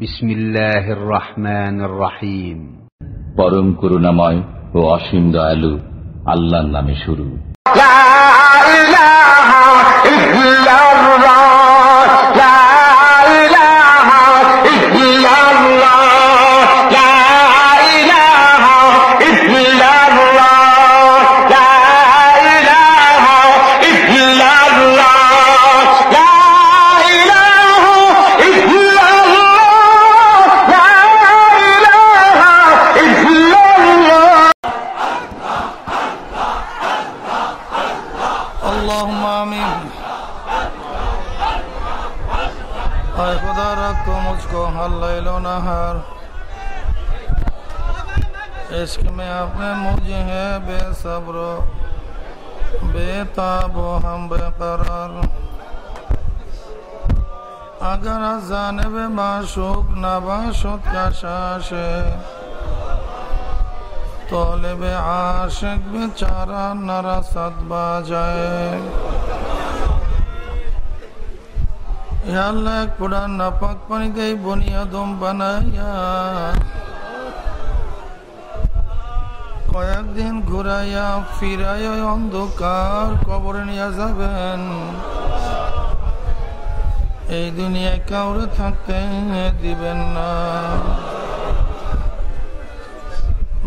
বিসমিল্লাহির রহমানির রহিম পরম করুণাময় ও অসীম দয়ালু আল্লাহর নামে শুরু। লা ইলাহা ইল্লাল্লাহ লা इश्क में अपने मुझे है बेसब्र। बेताब हम बेकरार। अगर जानब माशूक नबाशुद का शाश तोलब आशिक बेचारा नरसद बाजाए। अल्लाह एक पुराना पक पन गई बुनियादुम बनाया। কয়েকদিন ঘুরাইয়া ফিরাইয়া অন্ধকার কবরে নিয়ে যাবেন। এই দুনিয়ায় কাউরে থাকতে দিবেন না।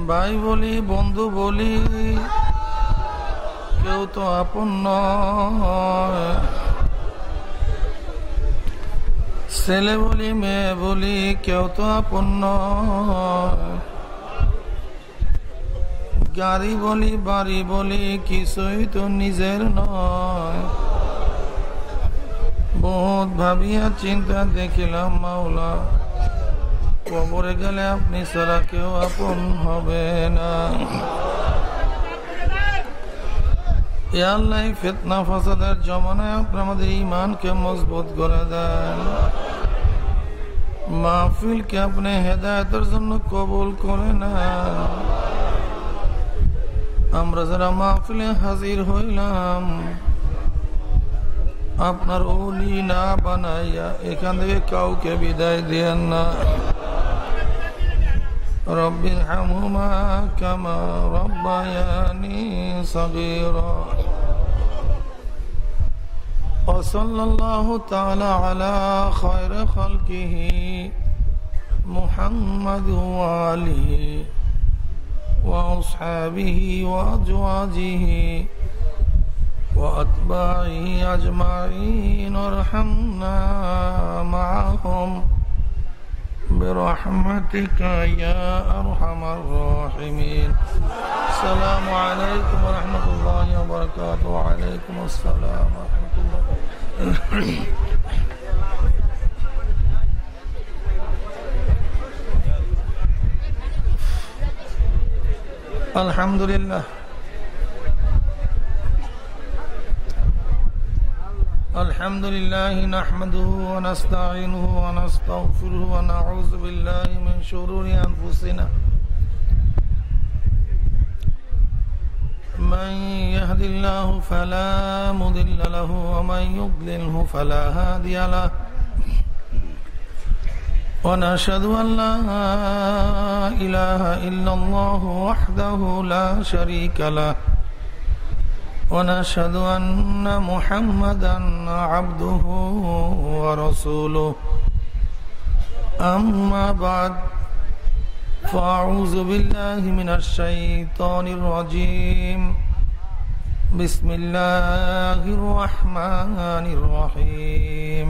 ভাই বলি, বন্ধু বলি, কেউ তো আপন নয়। ছেলে বলি, মেয়ে বলি, কেউ তো আপন নয়। গাড়ি বলি, বাড়ি বলি, কিছুই তো নিজের নয়। বহুত ভাবিয়া চিন্তা দেখিলাম মাওলা, কবরে গেলে আপনি ছাড়া কেউ আপন হবে না। আল্লাহ ফেতনা ফসাদের জমানায় আপনি আমাদের ইমানকে মজবুত করে দেন। মাহফিলকে আপনি হেদায়তের জন্য কবুল করে না আমরা যারা মাহফিলে হাজির হইলাম আপনার ওলি না বানাইয়া এখান থেকে কাউকে বিদায় দেন না رب ارحمهما كما ربياني صغيرا وصلى الله تعالى على خير خلقه محمد وآله وأصحابه وأزواجه وأتباعه أجمعين وارحمنا معهم برحمتك يا أرحم الراحمين. السلام عليكم ورحمة الله وبركاته. وعليكم السلام ورحمة الله. الحمد لله الحمد لله نحمده ونستعينه ونستغفره ونعوذ بالله من شرور أنفسنا. من يهد الله فلا مضل له ومن يضلله فلا هادي له. ونشهد أن لا إله إلا الله وحده لا شريك له. ونشهد أن محمدا عبده ورسوله. أما بعد فأعوذ بالله من الشيطان الرجيم. بسم الله الرحمن الرحيم.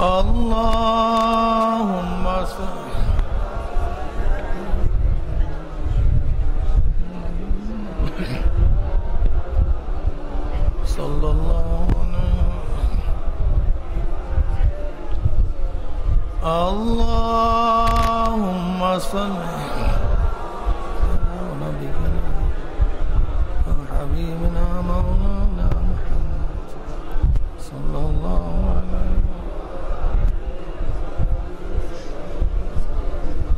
اللهم صل صلى الله اللهم صل وحبيبنا مولانا محمد صلى الله عليه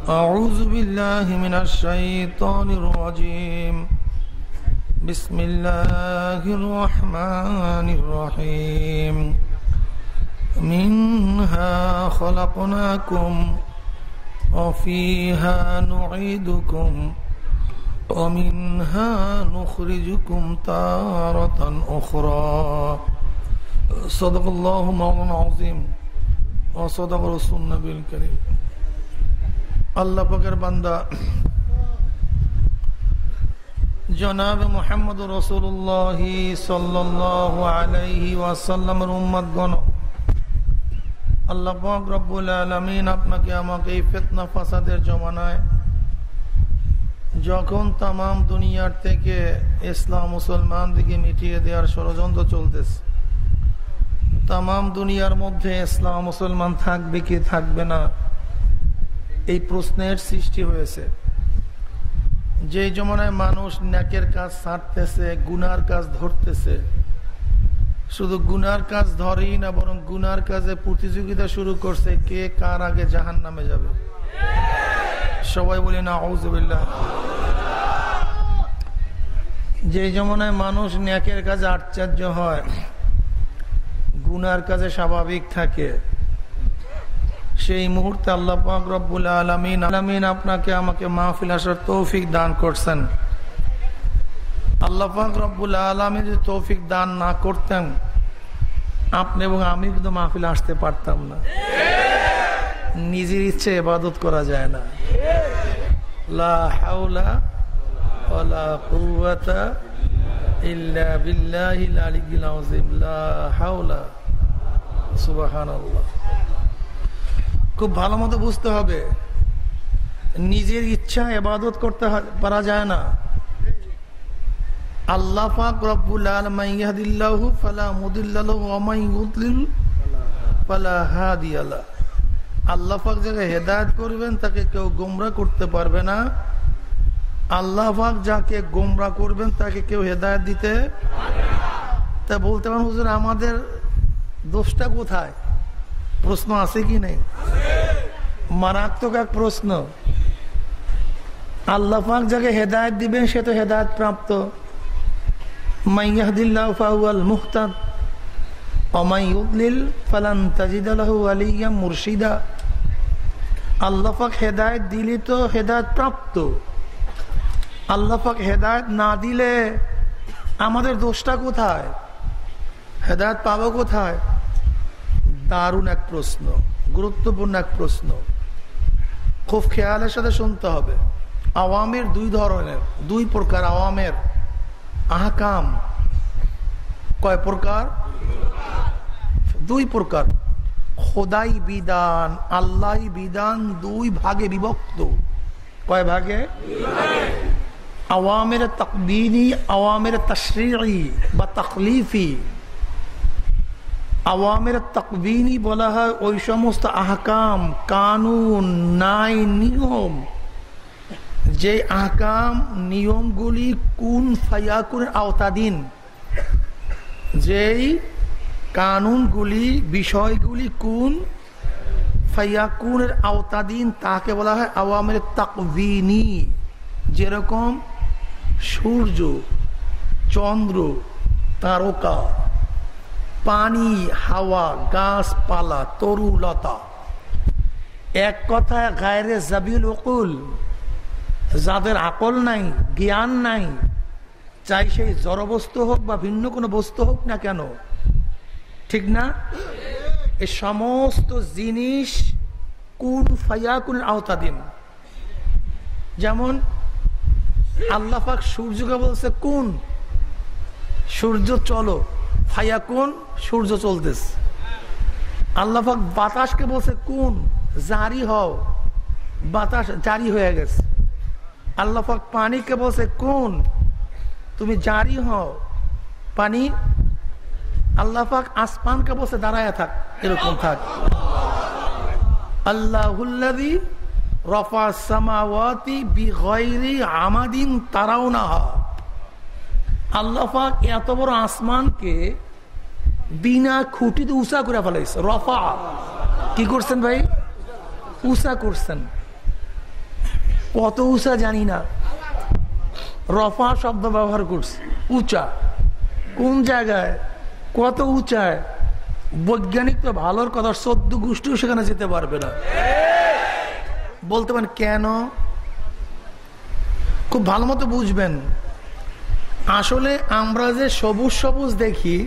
أعوذ بالله من الشيطان الرجيم. بسم الله الرحمن الرحيم. منها خلقناكم وفيها نعيدكم ومنها نخرجكم تارة أخرى. صدق الله مولانا العظيم وصدق رسول النبي الكريم. আল্লাহ পাকের বান্দা। জনাব মোহাম্মদ রসুল্লাহ সাল্লাহ আলাইহি ওয়াসাল্লামের উম্মত গণ আল্লাহ পাক রব্বুল আলমিন আপনাকে আমাকে এই ফেতনা ফাসাদের জমানায় যখন তাম দুনিয়ার থেকে ইসলাম মুসলমান দিকে মিটিয়ে দেওয়ার ষড়যন্ত্র চলতেছে তাম দুনিয়ার মধ্যে ইসলাম মুসলমান থাকবে কি থাকবে না এই প্রশ্নের সৃষ্টি হয়েছে। যে জমানায় মানুষ ন্যাকের কাজ ছাড়তেছে গুনার কাজ ধরতেছে, শুধু গুনার কাজ ধরেই না, বরং গুনার কাজে প্রতিযোগিতা শুরু করছে, কে কার আগে জাহান নামে যাবে? সবাই বলি না হৌজবিল্লা যে জমানায় মানুষ ন্যাকের কাজে আশ্চর্য হয়, গুনার কাজে স্বাভাবিক থাকে। সেই মুহূর্তে আল্লাহ রব্বুল আলমিন আলমিন আপনাকে আমাকে মাহফিল আসার তৌফিক দান করছেন। আল্লাহ রব্বুল আলমিন যদি তৌফিক দান না করতেন, আপনি এবং আমি কিন্তু মাহফিল আসতে পারতাম না। নিজের ইচ্ছে এবাদত করা যায় না। লা খুব ভালো মতো বুঝতে হবে। নিজের ইচ্ছা এবাদত করতে পারা যায় না। আল্লাহ পাক রব্বুল আলমাইয়াদিল্লাহু ফালা মুদিল্লাহু ওয়া মান ইউদ্লিল ফালা হাদিয়ালা আল্লাহ পাক যাকে হেদায়েত করবেন, তাকে কেউ গোমরা করতে পারবে না। আল্লাহ পাক যাকে গোমরা করবেন, তাকে কেউ হেদায়েত দিতে তা বলতে পারেন, হুজুর, আমাদের দোষটা কোথায়? প্রশ্ন আছে কি নেই? মারাত্মক এক প্রশ্ন। আল্লাহ পাক যাকে হেদায়ত দিবেন, সে তো হেদায়ত প্রাপ্ত। আলিয়া মুর্শিদা। হেদায়ত হেদায়ত হেদায়ত আমাদের দোষটা কোথায়? হেদায়ত পাবো কোথায়? দারুণ এক প্রশ্ন, গুরুত্বপূর্ণ এক প্রশ্ন। খুব খেয়ালের সাথে শুনতে হবে, আওয়ামের দুই ধরনের, দুই প্রকার আওয়ামের আহকাম। কয় প্রকার? দুই প্রকার। খোদাই বিধান আল্লাহ বিধান, দুই ভাগে বিভক্ত। কয় ভাগে? আওয়ামের তকবিনী আওয়ামের তশরিী বা তকলিফি আওয়ামের তকবিনী বলা হয় ওই সমস্ত আহকাম, কানুন, নাই নিয়ম। যে আহকাম নিয়মগুলি কোন ফায়াকুনের আওতাধীন? যেই কানুনগুলি, বিষয়গুলি কোন ফায়াকুনের আওতাধীন, তাকে বলা হয় আওয়ামের তাকবিনী। যেরকম সূর্য, চন্দ্র, তারকা। পানি, হাওয়া, গাছপালা, তরুলতা। এক কথায় গায়ের জাবিল অকুল যাদের আকল নাই, জ্ঞান নাই, চাই সেই জড়বস্তু হোক বা ভিন্ন কোনো বস্তু হোক না কেন, ঠিক না? এ সমস্ত জিনিস কোন ফাইয়াকুনের আওতাধীন যেমন আল্লাহাক সূর্যকে বলছে, কোন? সূর্য, চলো। ফাইয়াকুন সূর্য চলতেছে। আল্লাহাক বাতাসকে বলছে, কোন, জারি হও। বাতাস জারি হয়ে গেছে। আল্লাহাক পানিকে বলছে, কোন, তুমি জারি হও। পানি, আল্লাহ পাক আসমানকে বসে দাঁড়ায় থাক, এরকম থাক। আল্লাহুল্লাদি রফা সামাওয়াতি বিগয়রি আমাদিন তারাও না আল্লাহ পাক এত বড় আসমানকে বিনা খুঁটিতে উষা করে ফেলাইছে। রফা। কি করছেন ভাই? উষা করছেন। কত উষা জানি না। রফা শব্দ ব্যবহার করছে। উঁচা। কোন জায়গায়? কত উঁচায়? বৈজ্ঞানিক তো ভালোর কথা, সদ্য গোষ্ঠীও সেখানে যেতে পারবে না। বলতে পারেন, কেন? খুব ভালো মতো বুঝবেন। আসলে আমরা যে সবুজ সবুজ দেখি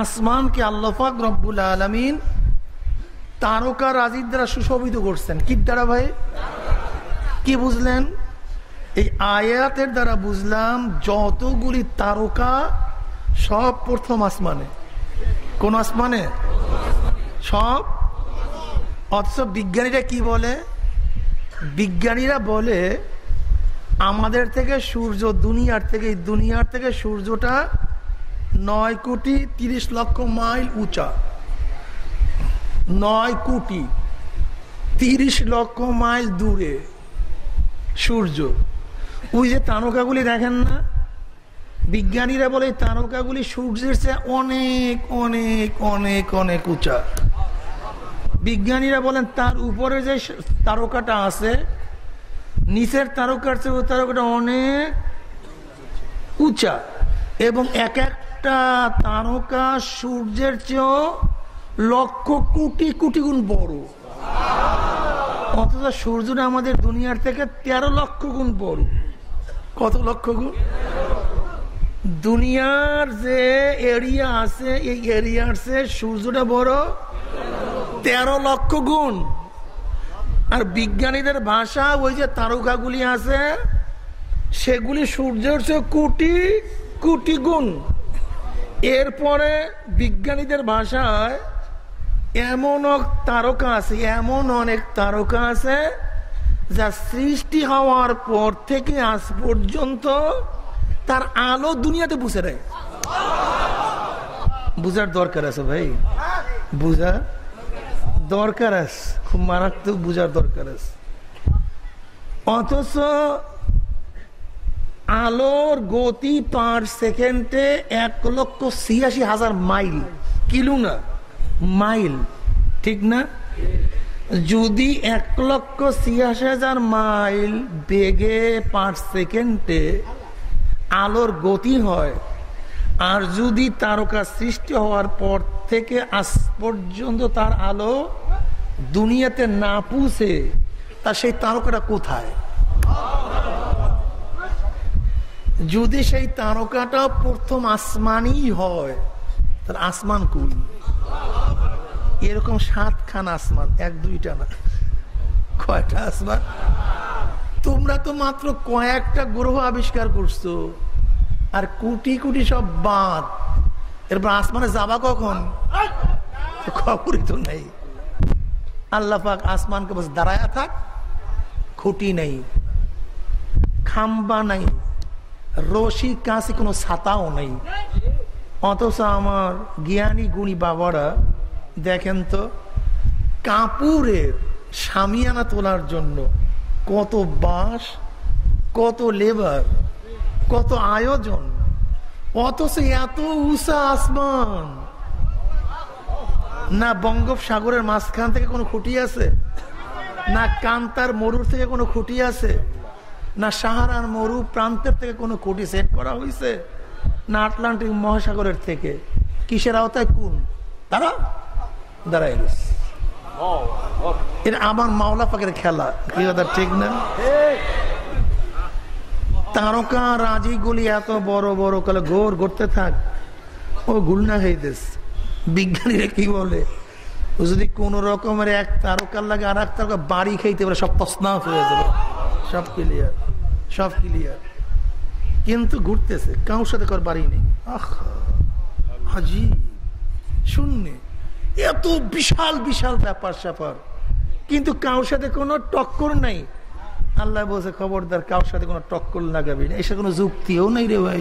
আসমানকে আল্লাহাক রব্বুল আলমিন তারকা রাজির দ্বারা সুশোভিত করছেন। কি দ্বারা ভাই? কি বুঝলেন? এই আয়াতের দ্বারা বুঝলাম যতগুলি তারকা সব প্রথম আসমানে। কোন আসমানে? সব? অথচ বিজ্ঞানীরা কি বলে? বিজ্ঞানীরা বলে, আমাদের থেকে সূর্য দুনিয়ার থেকে দুনিয়ার থেকে সূর্যটা নয় কোটি তিরিশ লক্ষ মাইল উঁচা। নয় কোটি তিরিশ লক্ষ মাইল দূরে সূর্য। ওই যে তারকাগুলি দেখেন না? বিজ্ঞানীরা বলে তারকাগুলি সূর্যের চেয়ে অনেক অনেক অনেক অনেক উঁচা। বিজ্ঞানীরা বলেন তার উপরে যে তারকাটা আছে, নিচের তারকার চেয়ে ওই তারকাটা অনেক উঁচা। এবং এক এক একটা তারকা সূর্যের চেয়েও লক্ষ কোটি কোটি গুণ বড়। অথচ সূর্যটা আমাদের দুনিয়ার থেকে তেরো লক্ষ গুণ বড়। কত লক্ষ গুণ? দুনিয়ার যে এরিয়া আছে, এই এরিয়ার সে সূর্যটা বড় তেরো লক্ষ গুণ। আর বিজ্ঞানীদের ভাষা ওই যে তারকাগুলি আছে, সেগুলি সূর্যের চেয়ে কোটি কোটি গুণ। এরপরে বিজ্ঞানীদের ভাষায় এমন তারকা আছে, এমন অনেক তারকা আছে যা সৃষ্টি হওয়ার পর থেকে আজ পর্যন্ত তার আলো দুনিয়াতে বুঝে দেয় বুঝার দরকার আছে ভাই। বুঝা দরকার আছে। খুব মারাত্মক বুঝার দরকার আছে। অথচ আলোর গতি পার সেকেন্ডে এক লক্ষ ছিয়াশি হাজার মাইল। কিলো না? মাইল। ঠিক না? যদি এক লক্ষ ছিয়াশি হাজার মাইল বেগে পাঁচ সেকেন্ডে আলোর গতি হয়, আর যদি তারকা সৃষ্টি হওয়ার পর থেকে আজ পর্যন্ত তার আলো দুনিয়াতে না পুষে তা সেই তারকাটা কোথায়? যদি সেই তারকাটা প্রথম আসমানই হয়, তাহলে আসমান কুল এরকম সাতখান আসমান, এক দুইটা না। কয়টা আসমান? তোমরা তো মাত্র কয়েকটা গ্রহ আবিষ্কার করছ, আর কুটি কুটি সব বাঁধ। এরপর আসমানে যাবা কখন? খবরই তো নেই। আল্লাহ আসমানকে বস দাঁড়ায় থাক, খুঁটি নেই, খাম্বা নাই। রশি কাছে কোনো ছাতাও নেই অথচ আমার জ্ঞানী গুণী বাবারা দেখেন তো কাপুরের সামিয়ানা তোলার জন্য কত বাঁশ কত লেবার কত আয়োজন অথচ এত উষা আসমান না বঙ্গোপসাগরের মাঝখান থেকে কোনো খুঁটি আছে না কান্তার মরুর থেকে কোনো খুঁটি আছে না সাহারার মরু প্রান্তের থেকে কোনো খুঁটি সেট করা হয়েছে না আটলান্টিক মহাসাগরের থেকে? কিসের আওতায়? কোন? তারা দাঁড়াই গেছে এটা আমার মাওলা পাকের খেলা। ঠিক না? তারকা রাজি গুলি এত বড় বড়, কালে গোর করতে থাক। ও গুলনা হইতেস বিজ্ঞানীরা কি বলে? যদি কোন রকমের এক তারকার লাগে আর এক তারকা বাড়ি খাইতে পারে, সব তসনাফ হয়ে যাবে। সব ক্লিয়ার সব ক্লিয়ার কিন্তু ঘুরতেছে কাউর সাথে কর বাড়ি নেই। হাজি, শূন্য। এত বিশাল বিশাল ব্যাপার স্যাপার। কিন্তু কাউর সাথে কোনো টক্কর নাই। আল্লাহ বলছে, খবরদার কাউর সাথে কোনো টক্কর লাগাবি না। এসে কোনো যুক্তিও নেই রে ভাই।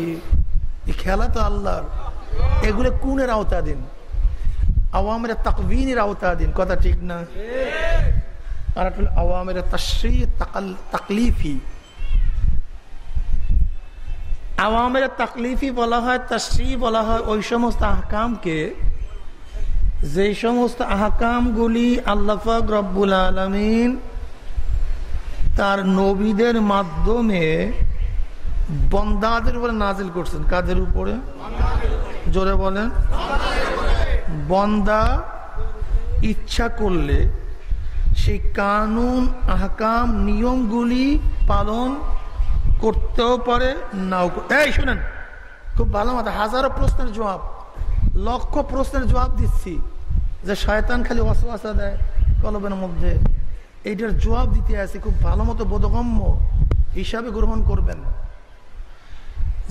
এই খেলা তো আল্লাহর। এগুলো কোনের আওতাধীন? আওয়ামের তাকবিনের আওতা দিন কথা ঠিক না? আওয়ামের তাকলিফি। আওয়ামের তাকলিফি বলা হয়, তাশ্রী বলা হয় ওই সমস্ত আহকামকে যে সমস্ত আহকামগুলি আল্লাফাক রব্বুল আলমিন তার নবীদের মাধ্যমে বন্দাদের উপরে নাজিল করছেন। কাদের উপরে? জোরে বলেন। বন্দা ইচ্ছা করলে সেই কানুন, আহকাম, নিয়মগুলি পালন করতেও পারে, নাও এই শুনেন, খুব ভালো মতো হাজারো প্রশ্নের জবাব, লক্ষ প্রশ্নের জবাব দিচ্ছি, যে শয়তান খালি অসবাসা দেয় কলবের মধ্যে। এইটার জবাব দিতে আছে খুব ভালো মতো, বোধগম্য হিসাবে গ্রহণ করবেন।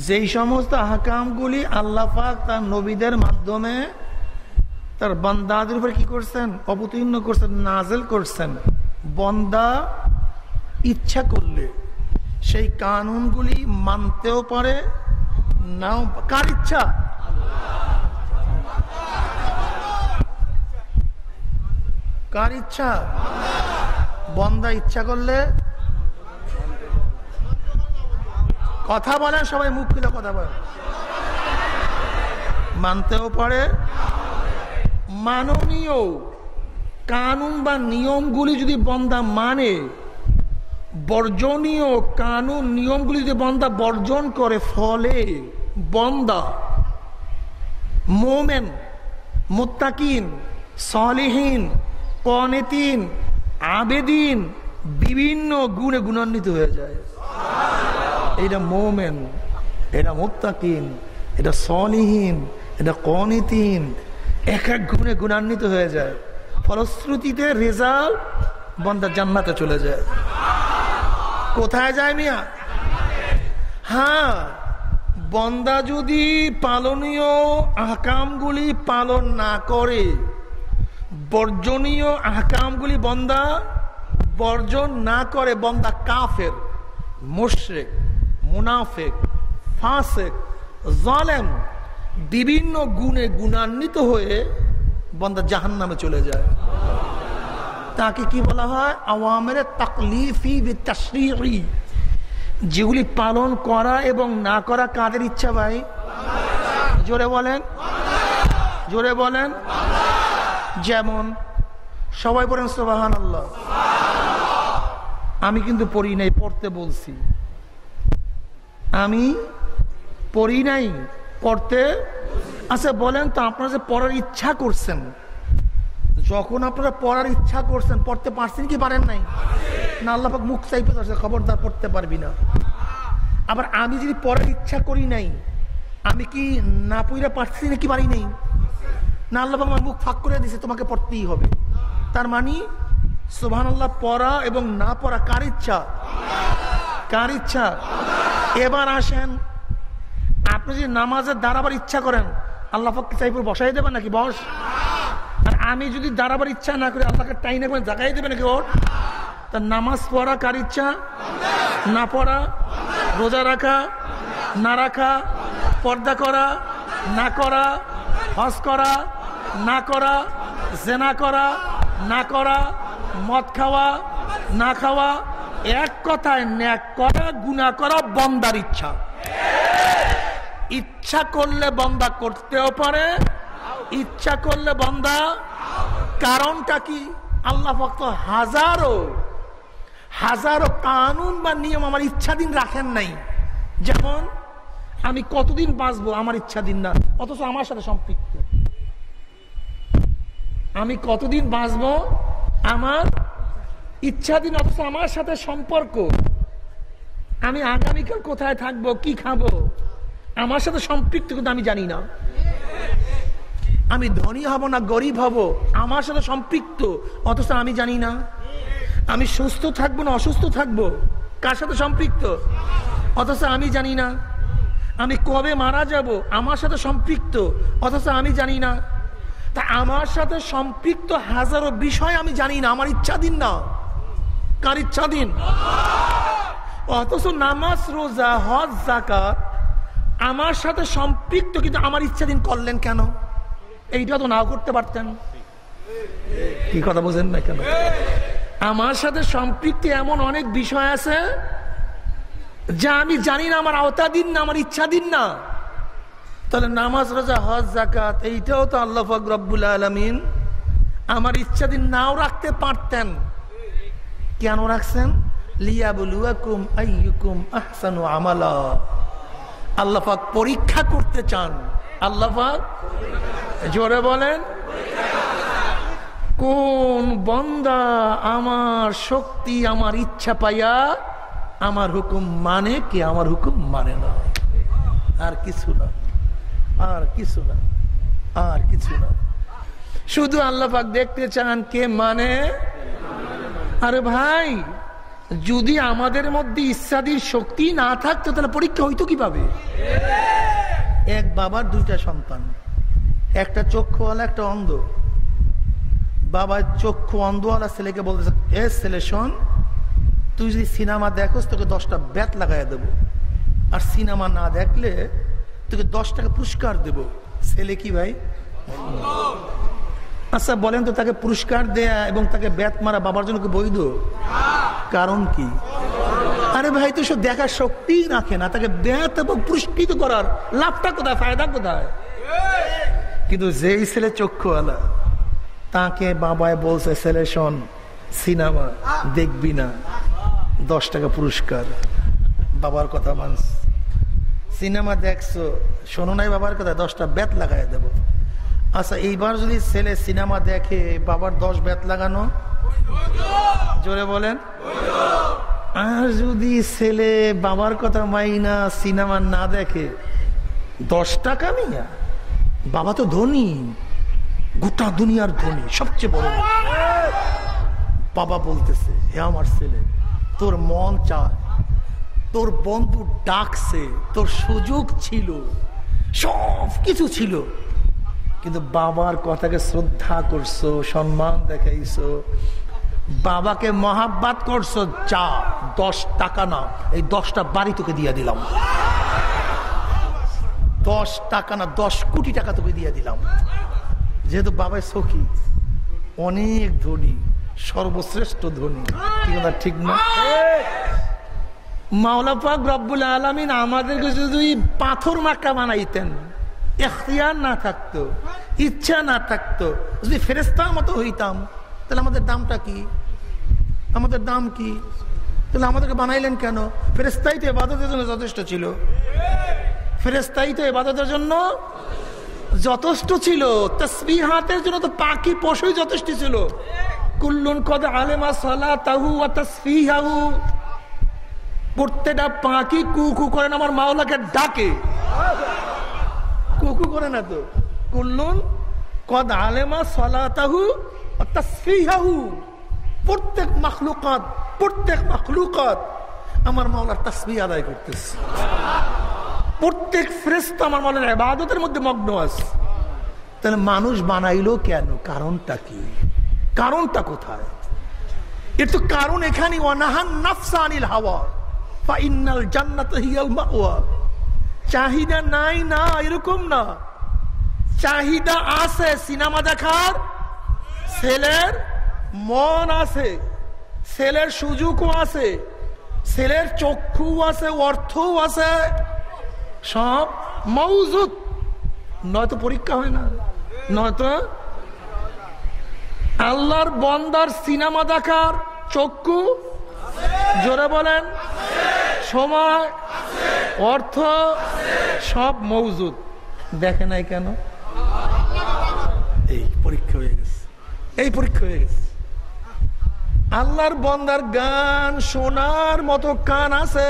যেই সমস্ত আহকামগুলি আল্লাপাক তার নবীদের মাধ্যমে তার বন্দাদের উপরে কি করছেন? অবতীর্ণ করছেন, নাজেল করছেন। বন্দা ইচ্ছা করলে সেই কানুনগুলি মানতেও পারে, নাও কার ইচ্ছা? কার ইচ্ছা? বন্দা ইচ্ছা করলে কথা বলেন, সবাই মুখ খুলে কথা বলেন। মানতেও পারে মাননীয় কানুন বা নিয়মগুলি যদি বন্দা মানে বর্জনীয় কানুন নিয়মগুলি যদি বন্দা বর্জন করে, ফলে বন্দা, মোমেন, মোত্তাকিন, সলিহীন, কনেতিন, আবেদিন বিভিন্ন গুণে গুণান্বিত হয়ে যায়। এটা মোমেন, এটা মোত্তাকিন, এটা সলিহীন, এটা কনিতিন এক এক গুণে গুণান্বিত হয়ে যায়। ফলশ্রুতিতে রেজাল্ট বন্দা জান্নাতে চলে যায়। কোথায় যায় মিয়া? হ্যাঁ বন্দা যদি পালনীয় আহকামগুলি পালন না করে, বর্জনীয় আহকামগুলি বন্দা বর্জন না করে, বন্দা কাফের, মোশরেক, মুনাফেক, ফাঁসেক, জালেম বিভিন্ন গুণে গুণান্বিত হয়ে বন্দা জাহান নামে চলে যায়। তাকে কি বলা হয়? আওয়ামের তাকলিফি যেগুলি পালন করা এবং না করা কাদের ইচ্ছা ভাই? জোরে বলেন। জোরে বলেন। যেমন, সবাই বলেন সোবাহান আল্লাহ আমি কিন্তু পড়ি নাই, পড়তে বলছি। আমি পড়ি নাই। পড়তে। আচ্ছা বলেন তো, আপনারা যে পড়ার ইচ্ছা করছেন, যখন আপনারা পড়ার ইচ্ছা করছেন, পড়তে পারছেন কি পারেন নাই? না, আল্লাহ মুখ চাইতে পারছে খবরদার পড়তে পারবি না। আবার আমি যদি পড়ার ইচ্ছা করি নাই, আমি কি না পড়া পারছি না কি পারি নাই? না, আল্লাহ আমার মুখ ফাঁক করে দিছে, তোমাকে পড়তেই হবে। তার মানে সোভান আল্লাহ পড়া এবং না পড়া কার ইচ্ছা? কার ইচ্ছা? এবার আসেন আপনি যদি নামাজের দাঁড়াবার ইচ্ছা করেন, আল্লাহ ফাঁককে চাইপুর বসাই দেবেন নাকি? বস। আর আমি যদি দাঁড়াবার ইচ্ছা না করি, আল্লাহকে টাইনে করে জাগাই দেবে নাকি ওর? তার নামাজ পড়া কার ইচ্ছা? না পড়া। রোজা রাখা। না রাখা। পর্দা করা। না করা। হজ করা। না করা। জেনা করা। না করা। মদ খাওয়া। না খাওয়া। এক কথায় ন্যাক করা গুণা করা, বন্দার ইচ্ছা। ইচ্ছা করলে বন্দা করতেও পারে, ইচ্ছা করলে বন্দা কারণটা কি? আল্লাহ ভক্ত হাজারো হাজারো কানুন বা নিয়ম আমার ইচ্ছাধীন রাখেন নাই। যেমন, আমি কতদিন বাঁচবো আমার ইচ্ছাধীন না, অথচ আমার সাথে সম্পৃক্ত। আমি কতদিন বাঁচবো আমার ইচ্ছাধীন, অথচ আমার সাথে সম্পর্ক। আমি আগামীকাল কোথায় থাকব, কি খাব? আমার সাথে সম্পৃক্ত কিন্তু আমি জানি না। আমি ধনী হব না গরিব হব? আমার সাথে সম্পৃক্ত, অথচ আমি জানি না। আমি সুস্থ থাকব না অসুস্থ থাকব? কার সাথে সম্পৃক্ত? অথচ আমি জানি না। আমি কবে মারা যাব? আমার সাথে সম্পৃক্ত, অথচ আমি জানি না। তা আমার সাথে সম্পৃক্ত হাজারো বিষয় আমি জানি না, আমার ইচ্ছাধীন না। কার ইচ্ছাধীন অথচ নামাজ, রোজা, হজ জাকাত আমার সাথে সম্পৃক্ত কিন্তু আমার ইচ্ছাধীন করলেন কেন? এইটা তো নাও করতে পারতেন। কি কথা বোঝেন না কেন? আমার সাথে সম্পৃক্ত এমন অনেক বিষয় আছে যা আমি জানি না, আমার আওতাধীন না, আমার ইচ্ছাধীন না। তাহলে নামাজ, রোজা, হজ জাকাত এইটাও তো আল্লাহ রব্বুল আলমিন আমার ইচ্ছাধীন নাও রাখতে পারতেন। কেন রাখছেন? লিয়াবুলুয়াকুম আইয়ুকুম আহসানু আমালা। আল্লাহ পাক পরীক্ষা করতে চান। আল্লাহ পাক জোরে বলেন। কোন বন্দা আমার শক্তি, আমার ইচ্ছা পাইয়া আমার হুকুম মানে কে? আমার হুকুম মানে না। আর কিছু না। আর কিছু না। আর কিছু না। শুধু আল্লাহ পাক দেখতে চান কে মানে? আরে ভাই যদি আমাদের মধ্যে ইচ্ছাদির শক্তি না থাকতো, তাহলে পরীক্ষা হইতো কীভাবে? এক বাবার দুইটা সন্তান। একটা চক্ষুওয়ালা, একটা অন্ধ। বাবার চক্ষু অন্ধওয়ালা ছেলেকে বলতেছে, এ ছেলে, শোন, তুই যদি সিনেমা দেখোস, তোকে দশটা ব্যাত লাগাই দেবো। আর সিনেমা না দেখলে, তোকে দশ টাকা পুরস্কার দেব। ছেলে কি ভাই? আচ্ছা বলেন তো তাকে পুরস্কার দেয়া এবং তাকে ব্যাত মারা বাবার জন্য বৈধ? কারণ কি? আরে ভাই, তো সব দেখার শক্তি রাখে না, তাকে ব্যাত এবং পুরস্কৃত করার লাভটা কোথায়, ফায়দা কোথায়? কিন্তু যেই ছেলে চক্ষুওয়ালা, তাকে বাবায় বলছে, ছেলে, শোন, সিনেমা দেখবি না, দশ টাকা পুরস্কার, বাবার কথা মানস। সিনেমা দেখছ, শোনো নাই বাবার কথা, দশটা ব্যাত লাগাই দেব। আচ্ছা এইবার যদি ছেলে সিনেমা দেখে বাবার দশ ব্যাত লাগানো? জোরে বলেন। আর যদি ছেলে বাবার কথা মাইনা সিনেমা না দেখে, দশ টাকা মিয়া, বাবা তো ধনী, গোটা দুনিয়ার ধনী, সবচেয়ে বড় বাবা বলতেছে, হে আমার ছেলে, তোর মন চায়, তোর বন্ধু ডাকছে, তোর সুযোগ ছিল সব কিছু ছিল। কিন্তু বাবার কথাকে শ্রদ্ধা করছ, সম্মান দেখাইছো। বাবাকে মহাব্বাত করছ, যা, দশ টাকা না এই দশটা বাড়ি তোকে দিয়ে দিলাম। দশ টাকা না, দশ কোটি টাকা তোকে দিয়ে দিলাম। যেহেতু বাবাই সখী, অনেক ধনী, সর্বশ্রেষ্ঠ ধনী। ঠিক না ঠিক না? মাওলা পাক রব্বুল আলমিন আমাদেরকে যদি পাথর মাক্কা বানাইতেন। এখতিয়ার না থাকতো, ইচ্ছা না থাকতো। যদি ফেরেস্তার মতো হইতাম, তাহলে আমাদের দামটা কি? আমাদের দাম কি? তাহলে আমাদেরকে বানাইলেন কেন? ফেরেস্তাই তো এবাদতের জন্য যথেষ্ট ছিল। ফেরেস্তাই তো এবাদতের জন্য যথেষ্ট ছিল। তসবিহাতের জন্য তো পাখি পশুই যথেষ্ট ছিল। কুল্লুন কদ আলেমা সালা তাহু তসফিহাহু। প্রত্যেকটা পাখি কু কু করেন, আমার মাওলাকে ডাকে। কুকু করে না তো। কুল্লুন, কদ আলেমা সলাতাহু তসফিহাহু। প্রত্যেক মখলুকাত প্রত্যেক মখলুকাত আমার মাওলার তসবি আদায় করতেছে। প্রত্যেক ফ্রেস্তা আমার মাওলার ইবাদতের মধ্যে মগ্ন আছে। তাহলে মানুষ বানাইলো কেন? কারণটা কি? কারণটা কোথায়? এর তো কারণ এখানে অনাহান নাফসা আনিল হাওয়া ফাইনাল জান্নাত হিয়াল মাওয়া। চাহিদা নাই না, এরকম না। চাহিদা আছে, সিনেমা দেখার ছেলের মন আছে ছেলের সুযোগও আছে ছেলের চক্ষু আছে, অর্থও আছে, সব মৌজুদ। নয়তো পরীক্ষা হয় না, নয়তো আল্লাহর বন্দার সিনেমা দেখার চক্ষু জোরে বলেন। সময় অর্থ সব মৌজুদ। দেখে নাই কেন? এই পরীক্ষা হয়ে গেছে। এই পরীক্ষা হয়ে গেছে। আল্লাহর বন্দার গান শোনার মতো কান আছে?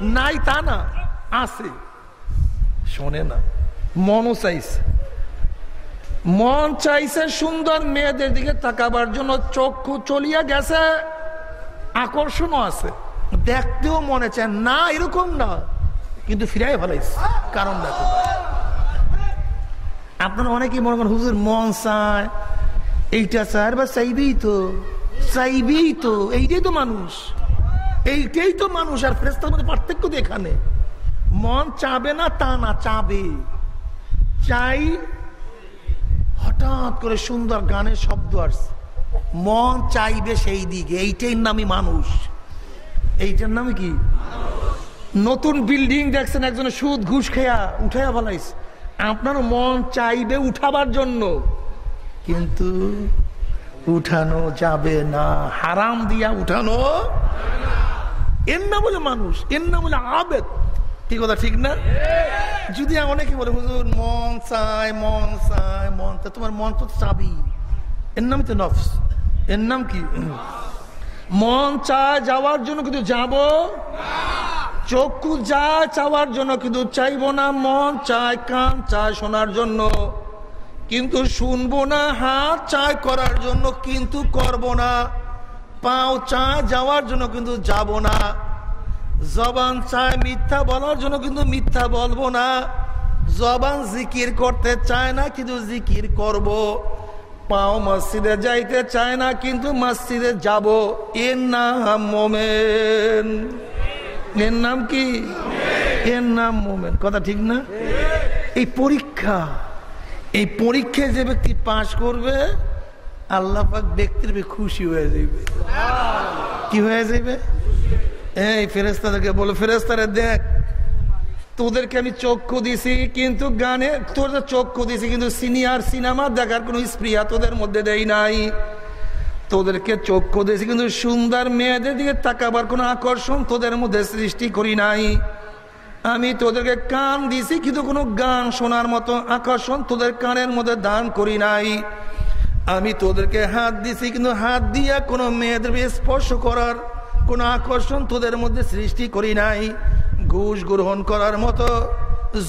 নাই তা না আছে। শোনে না মনও চাইছে। মন চাইছে সুন্দর মেয়েদের দিকে তাকাবার জন্য চক্ষু চলিয়া গেছে। আকর্ষণও আছে। দেখতেও মনে চায়, না, এরকম না। কিন্তু ফিরাই ভালাইছে কারণ দেখো, আপনারা অনেকেই মনে করেন, হুজুর, মন চায়, এইটা চায়। বা চাইবেই তো চাইবেই তো, এইটাই তো মানুষ। এইটাই তো মানুষ, আর ফ্রেস্তার মধ্যে পার্থক্য তো এখানে। মন চাবে না, তা না, চাবে। চাই হঠাৎ করে সুন্দর গানের শব্দ আসছে। মন চাইবে সেই দিকে। এইটাই নামই মানুষ। এইটার নামে কি? নতুন বিল্ডিং দেখছেন একজন সুদ ঘুষ খেয়া উঠাইয়া বলাইছে আপনার মন চাইবে উঠাবার জন্য। কিন্তু উঠানো যাবে না। হারাম দিয়া উঠানো এর না বলে মানুষ, এর না বলে আবেদ। কি কথা, ঠিক না? যদি অনেকে বলে, হুজুর, মন চায় মন চায়, মন তোমার মন তো চাবি এর নাম তো নফস। এর নাম কি? মন চায় যাওয়ার জন্য কিন্তু যাব? চক্ষু যায় চাওয়ার জন্য কিন্তু চাইব না। মন চায় কান চায় শোনার জন্য। কিন্তু শুনব না, হাত চায় করার জন্য কিন্তু করব না। পাও চায় যাওয়ার জন্য কিন্তু যাব না। জবান চায় মিথ্যা বলার জন্য কিন্তু মিথ্যা বলব না। জবান জিকির করতে চায় না, কিন্তু জিকির করব। পাও মসজিদে যাইতে চায় না, কিন্তু মসজিদে যাব। এর নাম মোমেন। এর নাম কি? এর নাম মোমেন। কথা ঠিক না? এই পরীক্ষা, এই পরীক্ষায় যে ব্যক্তি পাশ করবে, আল্লাহ পাক ব্যক্তির খুশি হয়ে যাবে কি হয়ে যাবে এই ফেরেস্তাদেরকে বলো ফেরেস্তারে দেখ তোদেরকে আমি চক্ষু দিছি, কিন্তু গানে তোদের চক্ষু দিছি, কিন্তু সিনিয়র সিনেমা দেখার কোনো স্প্রিয়া তোদের মধ্যে দেই নাই। তোদেরকে চক্ষু দিয়েছি কিন্তু সুন্দর মেয়েদের দিকে তাকাবার কোনো আকর্ষণ তোদের মধ্যে সৃষ্টি করি নাই। আমি তোদেরকে কান দিছি, কিন্তু কোনো গান শোনার মতো আকর্ষণ তোদের কানের মধ্যে দান করি নাই। আমি তোদেরকে হাত দিছি, কিন্তু হাত দিয়া কোনো মেয়েদের স্পর্শ করার কোনো আকর্ষণ তোদের মধ্যে সৃষ্টি করি নাই। ঘুষ গ্রহণ করার মতো,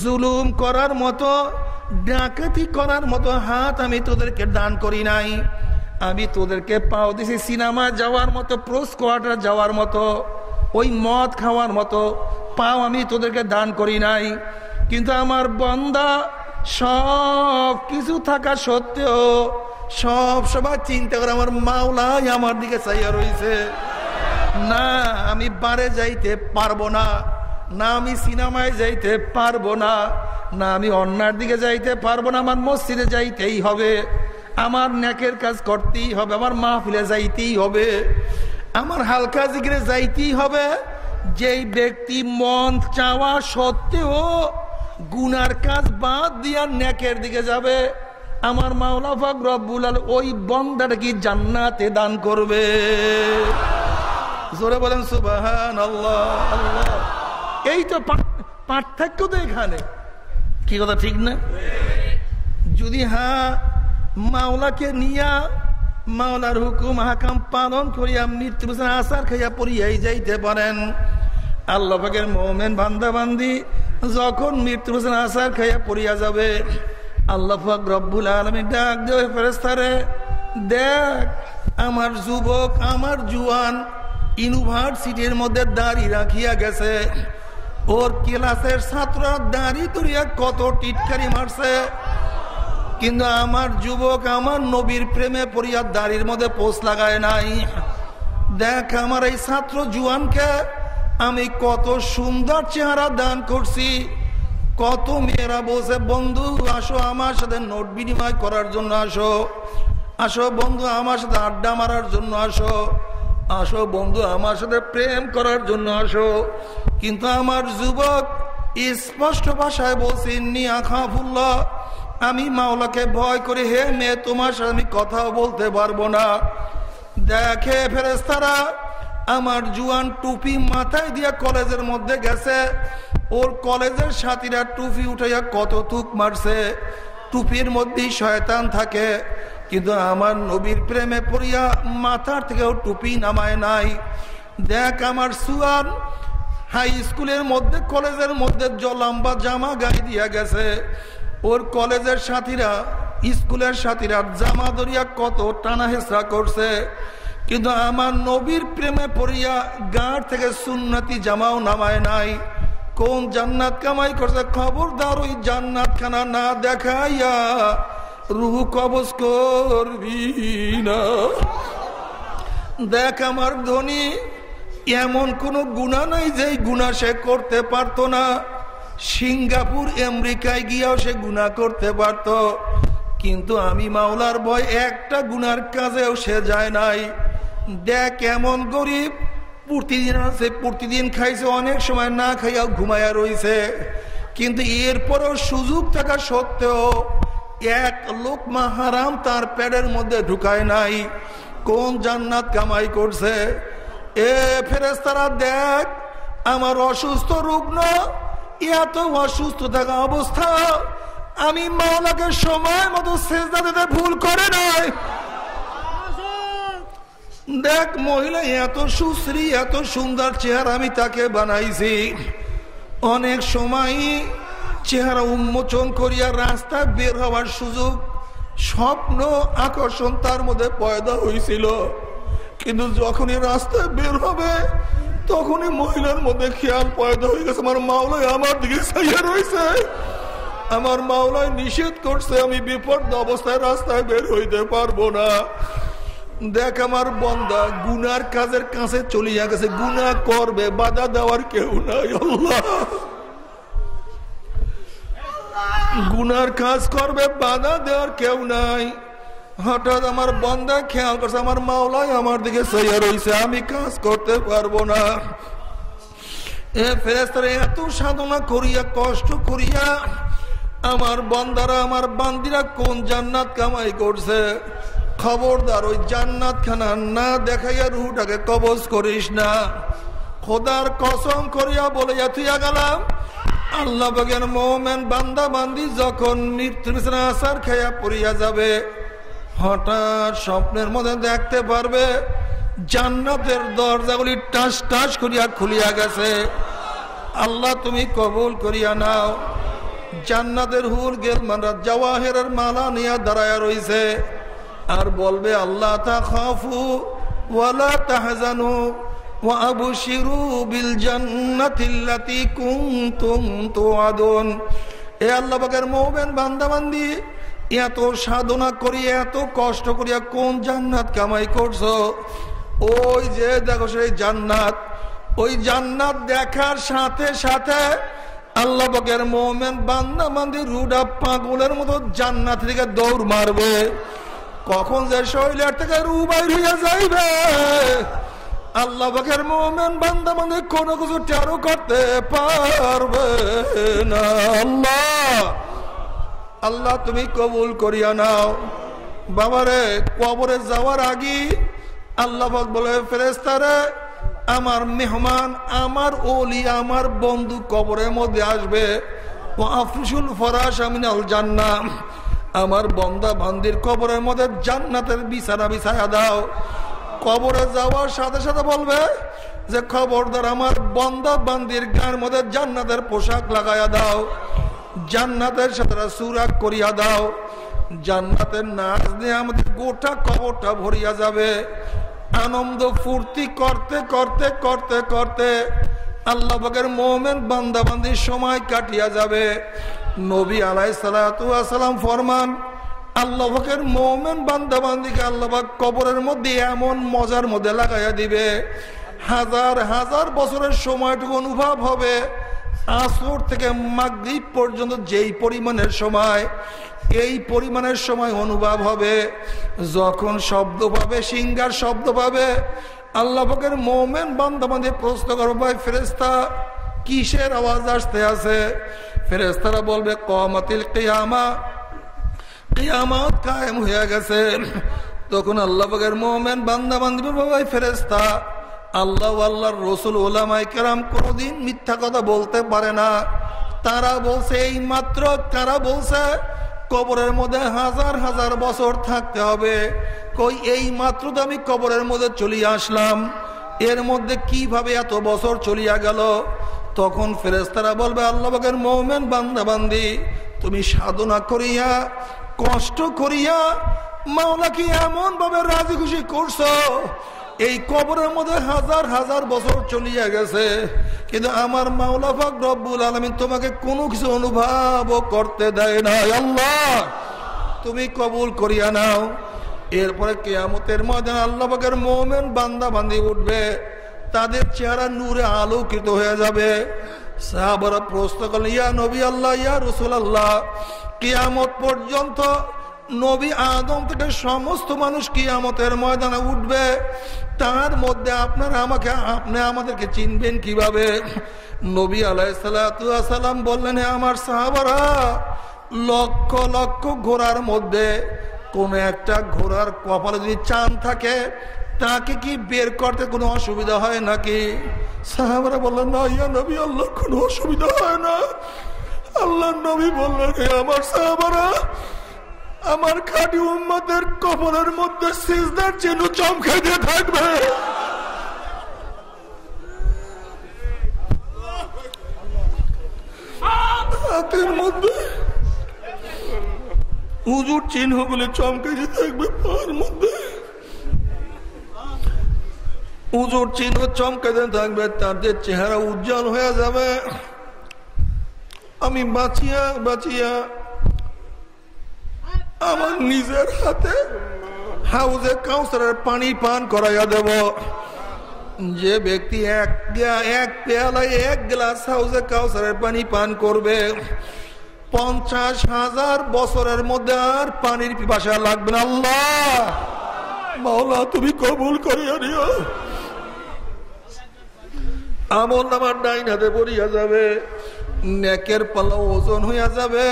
জুলুম করার মতো, ডাকাতি করার মতো হাত আমি তোদেরকে দান করি নাই। আমি তোদেরকে পাও দিছি সিনেমা যাওয়ার মতো প্রোস কোয়ার্টার যাওয়ার মতো, ওই মদ খাওয়ার মতো, পাও আমি তোদেরকে দান করি নাই। কিন্তু আমার বন্দা সব কিছু থাকা সত্ত্বেও, সব সবাই চিন্তা করে আমার মাওলাই আমার দিকে চাইয়া রয়েছে না, আমি বারে যাইতে পারব না। না আমি সিনেমায় যাইতে পারব না না আমি অন্যার দিকে যাইতে পারব না, আমার মসজিদে যাইতেই হবে। আমার ন্যাকের কাজ করতেই হবে, আমার মাহফিলে যাইতেই হবে। আমার হালকা জিগরে যাইতেই হবে। যেই ব্যক্তি মন চাওয়া সত্ত্বেও গুনার কাজ বাদ দিয়া ন্যাকের দিকে যাবে, আমার মাওলা ফাক রব্বুল আল ওই বন্দাটা কি জান্নাতে দান করবে? জোরে বলেন সুবাহান আল্লাহ আল্লাহ। এই তো পার্থক্য তো এখানে। কি কথা, ঠিক না? যদি হ্যাঁ মাওলাকে নিয়া মাওলার হুকুম, হাকাম পালন করিয়া মৃত্যু আসার খাইয়া পড়িয়াই যাইতে পারেন। আল্লাহ পাকের মোমেন বান্দা বান্দি যখন মৃত্যু আসার খাইয়া পড়িয়া যাবে, আল্লাহ রব্বুল আলমী ডাক দেবে ফেরেস্তারে দেখ, আমার যুবক, আমার জুয়ান ইউনিভার্সিটির মধ্যে দাড়ি রাখিয়া গেছে। ওর ক্লাসের ছাত্র দাঁড়ি তুলিয়া কত টিটকারি মারছে। কিন্তু আমার যুবক আমার নবীর প্রেমে পড়িয়া দাড়ির মধ্যে পোষ লাগায় নাই। দেখ আমার এই ছাত্র জুয়ানকে আমি কত সুন্দর চেহারা দান করছি। কত মেয়েরা বসে বন্ধু, আসো আমার সাথে নোট বিনিময় করার জন্য আসো। আসো বন্ধু, আমার সাথে আড্ডা মারার জন্য আসো। আসো বন্ধু, আমার সাথে প্রেম করার জন্য আসো। কিন্তু আমার যুবক স্পষ্ট ভাষায় বলছি, নিয়া খাফুল্লাহ, আমি মাওলাকে ভয় করি, হে মেয়ে তোমার সাথে আমি কথাও বলতে পারব না। দেখে ফেরেস্তারা আমার জুয়ান টুপি মাথায় দিয়া কলেজের মধ্যে গেছে। ওর কলেজের সাথীরা টুপি উঠাইয়া কত তুক মারছে। টুপির মধ্যেই শয়তান থাকে। কিন্তু আমার নবীর প্রেমে পড়িয়া মাথার থেকেও টুপি নামায় নাই। দেখ আমার সুয়ান হাই স্কুলের মধ্যে, কলেজের মধ্যে লম্বা জামা গায়ে দিয়া গেছে। ওর কলেজের সাথীরা, স্কুলের সাথীরা জামা দরিয়া কত টানা হেসরা করছে। কিন্তু আমার নবীর প্রেমে পড়িয়া গাঁট থেকে সুন্নতি জামাও নামায় নাই। কোন জান্নাত কামাই করছে? খবরদার ওই জান্নাত খানা না দেখাইয়া রুহ কবজ করবি না। দেখ আমার ধনী এমন কোন গুণা নাই যে গুণা সে করতে পারতো না। সিঙ্গাপুর, আমেরিকায় গিয়াও সে গুণা করতে পারত। কিন্তু আমি মাওলার ভয়, একটা গুনার কাজেও সে যায় নাই। দেখ, এমন গরিব, প্রতিদিন আছে, প্রতিদিন খাইছে, অনেক সময় না খাইয়া ঘুমাইয়া রইছে। কিন্তু এরপরও সুযোগ থাকা সত্ত্বেও এক লোকমা হারাম তার প্যাডের মধ্যে ঢুকায় নাই। কোন জান্নাত কামাই করছে? এ ফেরেস্তারা দেখ, আমার অসুস্থ রুগ্ন, এত অসুস্থ থাকা অবস্থা। আমি মাওলাকে সময় মতো সেজদা দিতে ভুল করে নাই। দেখ, মহিলা, এত সুশ্রী, এত সুন্দর চেহারা আমি তাকে বানাইছি। অনেক সময় চেহারা উন্মোচন করিয়া রাস্তা বের হওয়ার সুযোগ, স্বপ্ন, আকর্ষণ তার মধ্যে পয়দা হয়েছিল কিন্তু যখনই রাস্তায় বের হবে, তখনই মহিলার মধ্যে খেয়াল পয়দা হয়ে গেছে। আমার মাওলায় আমার দিকে রয়েছে। আমার মাওলায় নিষেধ করছে, আমি বিপদ অবস্থায় রাস্তায় বের হইতে পারব না। দেখ আমার বন্দা, গুনার কাজের কাছে চলিয়া গেছে। গুনা করবে, বাধা দেওয়ার কেউ নাই গুনার কাজ করবে, বাধা দেওয়ার কেউ নাই। হঠাৎ আমার বন্দা খেয়াল করছে, আমার মাওলাই আমার দিকে সইয়া রয়েছে আমি কাজ করতে পারব না। এ ফেরেস্তারা এত সাধনা করিয়া, কষ্ট করিয়া আমার বন্দারা, আমার বান্দিরা কোন জান্নাত কামাই করছে? খবরদার, ওই জান্নাত খানা না দেখাইয়া রুটাকে কবজ করিস না। খোদার কসম করিয়া বলে তুইয়া গেলাম আল্লাহ বাগের মোমেন বান্দা বান্দি যখন মৃত্যুর আসার খেয়া পড়িয়া যাবে। হঠাৎ স্বপ্নের মধ্যে দেখতে পারবে জান্নাতের দরজাগুলি টাস টাস করিয়া খুলিয়া গেছে আল্লাহ তুমি কবুল করিয়া নাও জান্নাতের হুর গেল মানরা জওয়াহের মালা নিয়ে দাঁড়ায় রইছে আর বলবে আল্লাহ তা খাফু ওয়ালা তাহজানু وابشروا بالجنه التي كنتم توعدون এ আল্লাহ পাকের মুমিন বান্দা বান্দি এত সাধনা করি, এত কষ্ট করিয়া কোন জান্নাত কামাই করছ? ওই যে দেখো সেই জান্নাত। ওই জান্নাত দেখার সাথে সাথে আল্লাহ পাকের মোমেন বান্দা বান্দি রুডা পাগলের মতো জান্নাত থেকে দৌড় মারবে। কখন যে শৈলের থেকে রু বাইর হইয়া যাইবে? আল্লাহ পাকের মোমেন বান্দা মানে কোনো কিছু টেরো করতে পারবে না। আল্লাহ! আল্লাহ, তুমি কবুল করিয়া নাও। বাবারে, কবরে যাওয়ার আগে আল্লাহ বলে ফেরেস্তারে আমার মেহমান, আমার ওলি, আমার বন্ধু কবরের মধ্যে আসবে। ও ফরাস আমিনাল জান্নাম আমার বন্দা বান্দির কবরের মধ্যে জান্নাতের বিছানা বিছায়া দাও। কবরে যাওয়ার সাথে সাথে বলবে যে, খবরদার, আমার বন্দা বান্দির গার মধ্যে জান্নাতের পোশাক লাগাইয়া দাও। জান্নাতের সাথে সুরাক করিয়া দাও। জান্নাতের নাচ দিয়ে আমাদের গোটা কবরটা ভরিয়া যাবে। আনন্দ ফুর্তি করতে করতে করতে করতে আল্লাহ বাগের মোমেন বান্দা বান্দির সময় কাটিয়া যাবে। নবী আলাই সালাম ফরমান আল্লাহের মোমেন বান্দা বান্দিকে আল্লাহবাক কবরের মধ্যে এমন মজার মধ্যে লাগাইয়া দিবে। হাজার হাজার বছরের সময়টুকু অনুভব হবে। আসর থেকে মাগরীব পর্যন্ত যেই পরিমাণের সময়, এই পরিমাণের সময় অনুভব হবে, যখন শব্দ পাবে, সিঙ্গার শব্দ পাবে, আল্লাহ পাকের মোমেন বান্দা বান্ধে প্রশ্ন করব, ভাই ফেরেস্তা কিসের আওয়াজ আসতে আছে? ফেরেস্তারা বলবে কমাতিল কেয়ামা। কিয়ামত কায়েম হয়ে গেছে। তখন আল্লাহ পাকের মোমেন বান্দা বান্ধব ভাই ফেরেস্তা আল্লাহ আল্লাহর রসুল ওলামাই কেরাম কোনদিন মিথ্যা কথা বলতে পারে না। তারা বলছে এই মাত্র, তারা বলছে কবরের মধ্যে হাজার হাজার বছর থাকতে হবে। কই, এই মাত্র তো আমি কবরের মধ্যে চলিয়ে আসলাম। এর মধ্যে কীভাবে এত বছর চলিয়া গেল? তখন ফেরেস্তারা বলবে আল্লাহের মৌমেন বান্দা বান্দি, তুমি সাধনা করিয়া, কষ্ট করিয়া, মাওলাকে এমন ভাবে রাজি খুশি করছ এই কবরের মধ্যে হাজার হাজার বছর চলিয়া গেছে। কিন্তু আমার মাওলা পাক রব্বুল আলমিন তোমাকে কোনো কিছু অনুভব করতে দেয় না আল্লাহ, তুমি কবুল করিয়া নাও। এরপরে কেয়ামতের ময়দান আল্লাহ পাকের মোমেন বান্দা বান্দি উঠবে। তাদের চেহারা নূরে আলোকিত হয়ে যাবে। সাহাবারা প্রশ্ন করলেন, ইয়া নবী আল্লাহ, ইয়া রসুল আল্লাহ কিয়ামত পর্যন্ত নবী আদম থেকে সমস্ত মানুষ কিয়ামতের ময়দানে উঠবে। তার মধ্যে আপনারা আমাকে, আপনি আমাদেরকে চিনবেন কীভাবে? নবী আলাইসালাম বললেন আমার সাহাবারা, লক্ষ লক্ষ ঘোড়ার মধ্যে কোন একটা ঘোড়ার কপালে যদি চান থাকে, তাকে কি বের করতে কোনো অসুবিধা হয় নাকি? সাহাবারা বললেন, না ইয়া নবী আল্লাহ কোনো অসুবিধা হয় না। আল্লাহ নবী বললেন আমার সাহাবারা আমার খাটি উম্মাদের কপালের মধ্যে সিজদার চিহ্ন চমকাইতে থাকবে। হাতের মধ্যে উজুর চিহ্নগুলি চমকাইতে থাকবে পার মধ্যে। উজুর চিহ্ন চমকাইতে থাকবে তাদের চেহারা উজ্জ্বল হয়ে যাবে। আমি বাঁচিয়া বাঁচিয়া আমার নিজের হাতে হাউজে কাউসারের পানি পান করাইয়া দেব। যে ব্যক্তি এক এক পেয়ালায় এক গ্লাস হাউজে কাউসারের পানি পান করবে, পঞ্চাশ হাজার বছরের মধ্যে আর পানির পিপাসা লাগবে না। আল্লাহ! মাওলা, তুমি কবুল করিয়া নিও। আমল আমার ডাইন হাতে পড়িয়া যাবে, নেকের পাল্লা ওজন হইয়া যাবে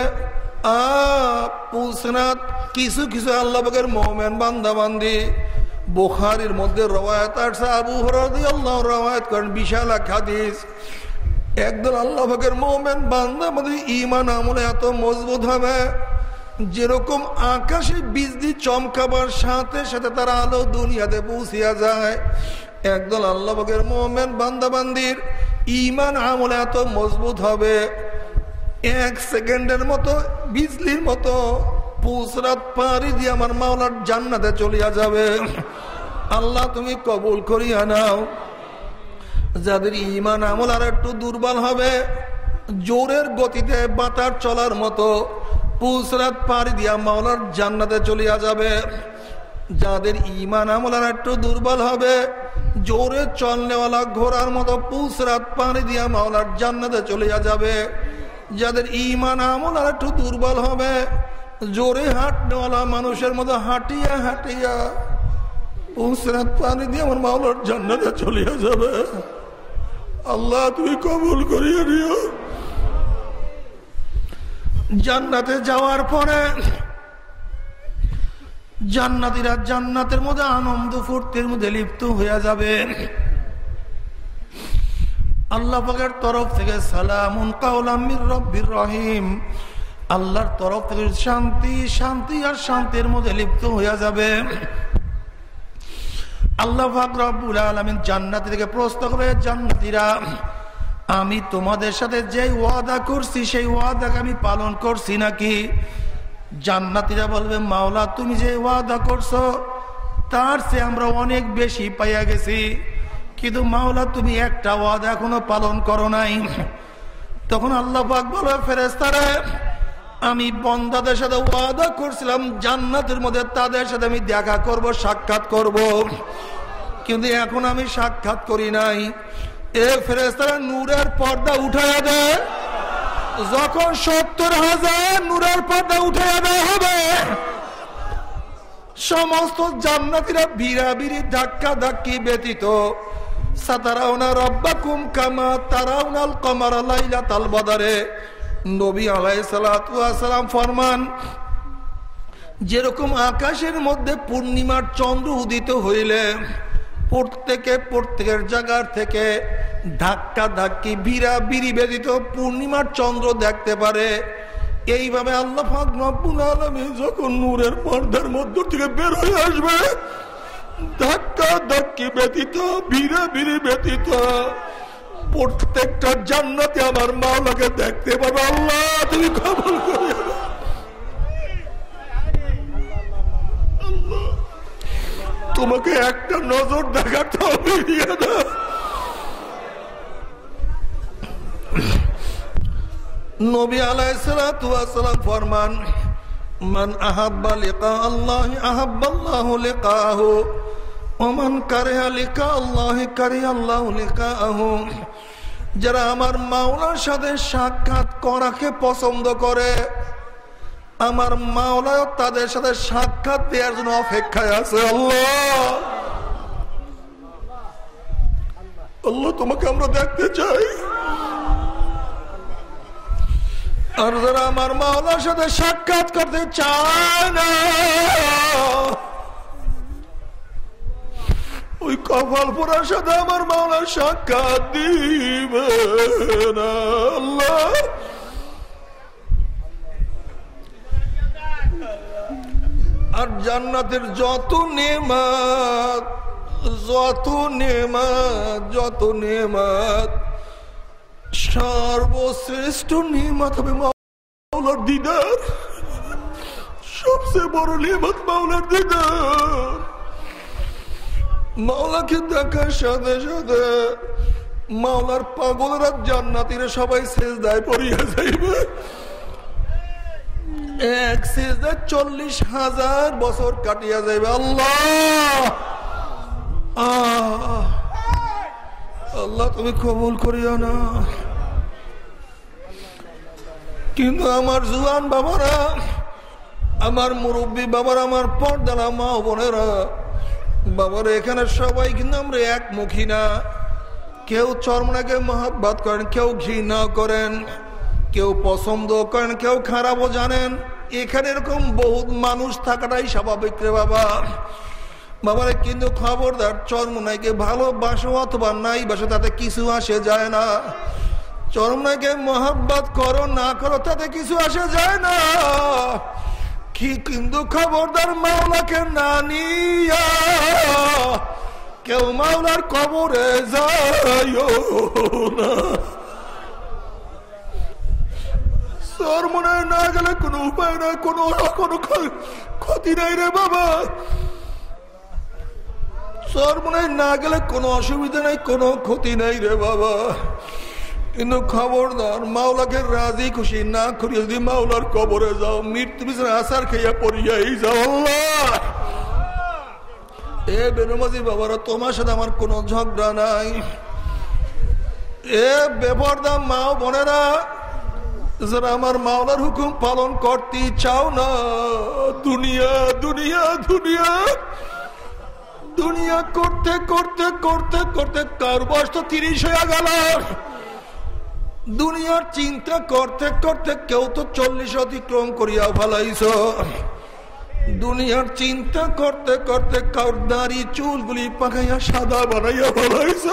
পুসনাত কিছু কিছু আল্লাহের মোমেন বান্দা বান্দি। বোখারির মধ্যে রওয়ায়ত আসছে, আবু হরাদি আল্লাহ রওয়ায়ত করেন, বিশাল এক একদল আল্লাহ পাকের মোমেন বান্দা বান্দি ইমান আমলে এত মজবুত হবে, যেরকম আকাশে বিজলি চমকাবার সাথে সাথে তারা আলো দুনিয়াতে পৌঁছিয়া যায়। একদল আল্লাহ পাকের মোমেন বান্দা বান্দির ইমান আমলে এত মজবুত হবে। এক সেকেন্ডের মতো, বিজলির মতো পুসরাত পারি দিয়ে আমার মাওলার জান্নাতে চলিয়া যাবে। আল্লাহ তুমি কবুল করিয়া নাও। যাদের ইমান আমল আর একটু দুর্বল হবে, জোরের গতিতে বাতার চলার মতো পুসরাত পারি দিয়া মাওলার জান্নাতে চলিয়া যাবে। যাদের ইমান আমল আর একটু দুর্বল হবে, জোরে চলনেওয়ালা ঘোড়ার মতো পুসরাত পানি দিয়া মাওলার জান্নাতে চলিয়া যাবে। যাদের ইমান আমল আর একটু দুর্বল হবে, জোরে হাঁটনেওয়ালা মানুষের মতো হাঁটিয়া হাঁটিয়া পুসরাত পানি দিয়ে আমার মাওলার জান্নাতে চলিয়া যাবে। আল্লাহ, তুমি কবুল করিয়া দিও জান্নাতে যাওয়ার পরে জান্নাতিরা জান্নাতের মধ্যে আনন্দ ফুর্তির মধ্যে লিপ্ত হয়ে যাবে। আল্লাহ পাকের তরফ থেকে সালামুন কাউলামির রব্বির রহিম। আল্লাহর তরফ থেকে শান্তি শান্তি আর শান্তির মধ্যে লিপ্ত হয়ে যাবে। আল্লাহ পাক রব্বুল আলামিন জান্নাতি থেকে প্রশ্ন করে জান্নাতিরা, আমি তোমাদের সাথে যে ওয়াদা করছি, সেই ওয়াদাকে আমি পালন করছি নাকি? জান্নাতিরা বলবে, মাওলা, তুমি যে ওয়াদা করছ, তার চেয়ে আমরা অনেক বেশি পাইয়া গেছি। কিন্তু মাওলা, তুমি একটা ওয়াদা এখনও পালন করো নাই। তখন আল্লাহ বলবে ফেরেস্তারে আমি বন্দাদের সাথে ওয়াদা করছিলাম, জান্নাতের মধ্যে তাদের সাথে আমি দেখা করব, সাক্ষাৎ করব। কিন্তু এখন আমি সাক্ষাৎ করি নাই। এ ফেরেস্তারা নূরের পর্দা উঠাইয়া দেয়। যখন সত্তর হাজার নূরের পর্দা উঠে দেওয়া হবে, সমস্ত জান্নাতিরা বিড়াবিড়ি ধাক্কা ধাক্কি ব্যতীত রব্বাকুম কামা তারাউনাল কমার নবী ফরমান, যেরকম আকাশের মধ্যে পূর্ণিমার চন্দ্র উদিত হইলে, প্রত্যেকে প্রত্যেকের জায়গার থেকে ধাক্কা ধাক্কি বিড়া বিড়ি ব্যতীত পূর্ণিমার চন্দ্র দেখতে পারে। এইভাবে আল্লাহ যখন নূরের পর্দার মধ্য থেকে বের হয়ে আসবে ধাক্কা ধাক্কি ব্যতীত, ভিড়ে ভিড়ে ব্যতীত। প্রত্যেকটা জান্নাতে আমার মা লাগে দেখতে পাবে, আল্লাহ তুমি খবর তোমাকে একটা নজর দেখাতে হবে নবী আলাইসালাম ফরমান মান আহাব্বা লিকা আল্লাহ আহাব্বাল্লাহ লিকাহু। ওমান কারিহা লিকা আল্লাহ, কারিহা আল্লাহ লিকাহু। যারা আমার মাওলার সাথে সাক্ষাৎ করাকে পছন্দ করে, আমার মাওলায় তাদের সাথে সাক্ষাৎ দেওয়ার জন্য অপেক্ষায় আছে, আল্লাহ। আল্লাহ, তোমাকে আমরা দেখতে চাই। আর যারা আমার মাওলার সাথে সাক্ষাৎ করতে চায় না। ওই কপাল পড়ার সাথে আমার মাওলার সাক্ষাৎ দিবে না আর জান্নাতের যত নেমাত যত নেমাত যত নেমাত সর্বশ্রেষ্ঠ নিয়মত হবে মাওলার দিদার। সবচেয়ে বড় নিয়মত মাওলার দিদার। মাওলাকে দেখার সাথে সাথে মাওলার পাগলরা জান্নাতিরা সবাই শেষ দায় পড়িয়া যাইবে। এক সেজদা চল্লিশ হাজার বছর কাটিয়া যাইবে। আল্লাহ! আল্লাহ, তুমি কবুল করিও না। কিন্তু আমার জুয়ান বাবারা, আমার মুরব্বী বাবারা, আমার পর্দারা মা বোনেরা, বাবারা, এখানে সবাই কিন্তু আমরা একমুখী না। কেউ চরমনাকে মহাব্বাত করেন, কেউ ঘৃণা করেন, কেউ পছন্দ করেন, কেউ খারাপও জানেন। এখানে এরকম বহুত মানুষ থাকাটাই স্বাভাবিক রে বাবা। বাবারে, কিন্তু খবরদার চরমনাইকে ভালোবাসো অথবা নাই বাসো, তাতে কিছু আসে যায় না। চরমনাইকে মহাব্বাত করো, না করো, তাতে কিছু আসে যায় না। কি কিন্তু খবরদার মাওলাকে না নিয়া, কেউ মাওলার কবরে যায় না। চরমনায় না গেলে কোনো উপায় নাই, কোনো কোনো ক্ষতি নাই রে বাবা। চরমনায় না গেলে কোনো অসুবিধা নাই, কোনো ক্ষতি নাই রে বাবা। কিন্তু খবরদার, মাওলাকে রাজি খুশি না করি যদি মাওলার কবরে যাও, মৃত্যু আসার খেয়া পড়িয়াই যাও এ বেনুমাজি বাবারা, তোমার সাথে আমার কোনো ঝগড়া নাই। এ বেপরদা মা বোনেরা, যারা আমার মাওলার হুকুম পালন করতে চাও না, দুনিয়া দুনিয়া দুনিয়া দুনিয়া করতে করতে করতে করতে কার বয়স তো তিরিশ হয়ে গেল। দুনিয়ার চিন্তা করতে করতে কেউ তো চল্লিশ অতিক্রম করিয়া ফেলাইছ। দুনিয়ার চিন্তা করতে করতে কার দাঁড়ি, চুলগুলি পাকাইয়া সাদা বানাইয়া ফেলাইছ।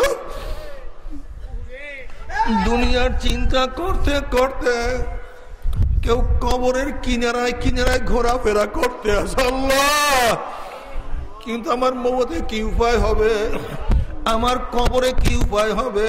দুনিয়ার চিন্তা করতে করতে কেউ কবরের কিনারায় কিনারায় ঘোরাফেরা করতে কিন্তু আমার মৌতে কি উপায় হবে? আমার কবরে কি উপায় হবে?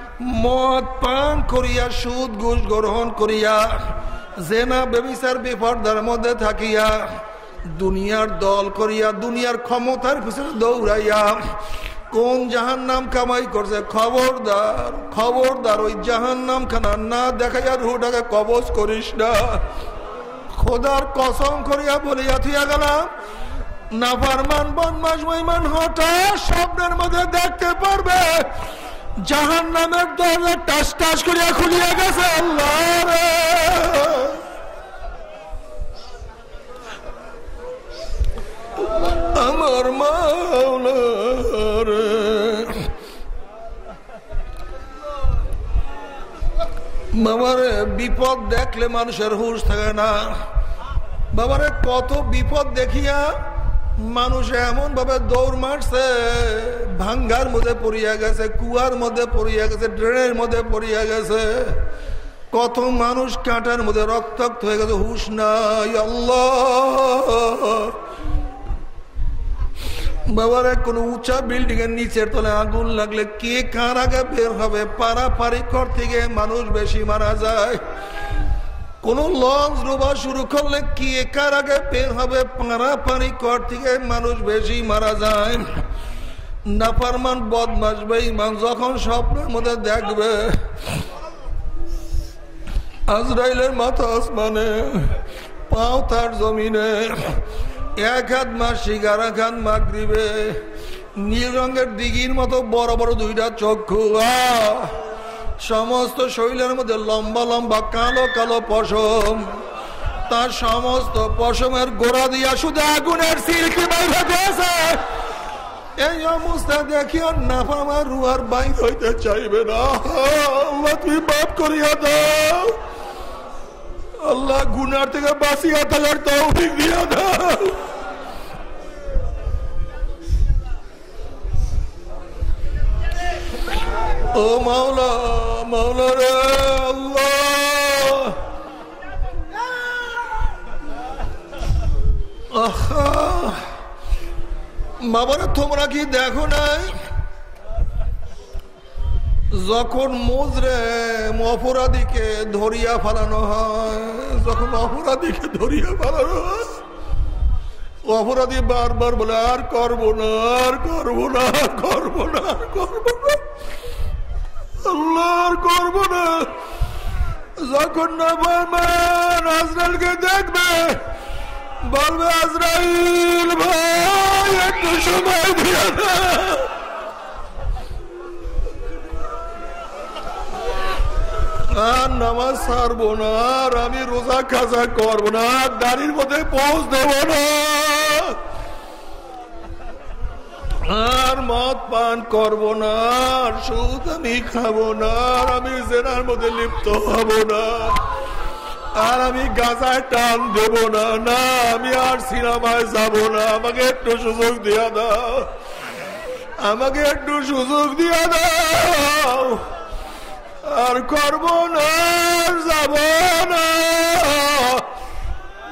মদ পান করিয়া, সুদ, ঘুষ গ্রহণ করিয়া, জেনা, বেবিচার বিপর্দার মধ্যে থাকিয়া, দুনিয়ার দল করিয়া, দুনিয়ার ক্ষমতার পিছনে দৌড়াইয়া, কোন জাহান নাম কামাই করছে? খবরদার খবরদার, ওই জাহান নাম খানা না দেখাইয়া রুটাকে কবচ করিস না। খোদার কসম করিয়া বলিয়া থিয়া গেলাম, নাফারমান বদমাস মহিমান হঠাৎ স্বপ্নের মধ্যে দেখতে পারবে জাহান নামের দরজা টাস টাস করিয়া খুলিয়া গেছে, আল্লাহ আমার মাওলারে বাবারে, বিপদ দেখলে মানুষের হুশ থাকে না। বাবারে, কত বিপদ দেখিয়া মানুষ এমন ভাবে দৌড় মারছে, ভাঙ্গার মধ্যে পড়িয়া গেছে, কুয়ার মধ্যে পড়িয়া গেছে, ড্রেনের মধ্যে পড়িয়া গেছে। কত মানুষ কাঁটার মধ্যে রক্তাক্ত হয়ে গেছে, হুশ নাই, আল্লাহ। বাবার, কোন উঁচা বিল্ডিং এর নিচের তলে আগুন লাগলে কে কার আগে বের হবে? পারাপারি কর থেকে মানুষ বেশি মারা যায়। কোন লঞ্চ ডোবা শুরু করলে কি কার আগে বের হবে পারাপারি কর থেকে মানুষ বেশি মারা যায় নাফারমান বদমাস বেঈমান, যখন স্বপ্নের মধ্যে দেখবে, আজরাইলের মাথা আসমানে, পাও তার জমিনে, এক হাত মাসিক আর এক হাত মাগরিবে নীল রঙের দিঘির মতো বড় বড় দুইটা চক্ষু, আহ! সমস্ত শরীরের মধ্যে লম্বা লম্বা কালো কালো পশম। তার সমস্ত পশমের গোড়া দিয়া শুধু আগুনের সিল্কি বাইরে এই অবস্থা দেখিও নাফামার রুয়ার বাইর হইতে চাইবে না। তুমি বাপ করিয়া দাও। আল্লাহ, গুনার থেকে বাঁচিয়া থাকার তৌফিক দিয়া দাও। ও মাওলা। মাওলা রে আল্লাহ বাবারা তোমরা কি দেখো নাই? যখন মুজরে অপরাধীকে ধরিয়া ফেলানো হয়, যখন অপরাধীকে ধরিয়া ফেলানো অপরাধী বারবার বলে, আর করব না, আর করব না, আর করব না, আর করব না। আল্লাহ আর করব না। যখন আজরালকে দেখবে, বলবে, আজরাইল ভাই, একটু সময় দিয়ে আর নামাজ ছাড়বো না, আর আমি রোজা খাজা করব না দাড়ির মধ্যে পৌঁছ দেবো না। আর মদ পান করব না, আর সুদ আমি খাব না, আর আমি জেনার মধ্যে লিপ্ত হব না, আর আমি গাজায় টান দেব না না, আমি আর সিনেমায় যাব না, আমাকে একটু সুযোগ দিয়া দাও, আমাকে একটু সুযোগ দিয়া দাও, আর করব না যাব না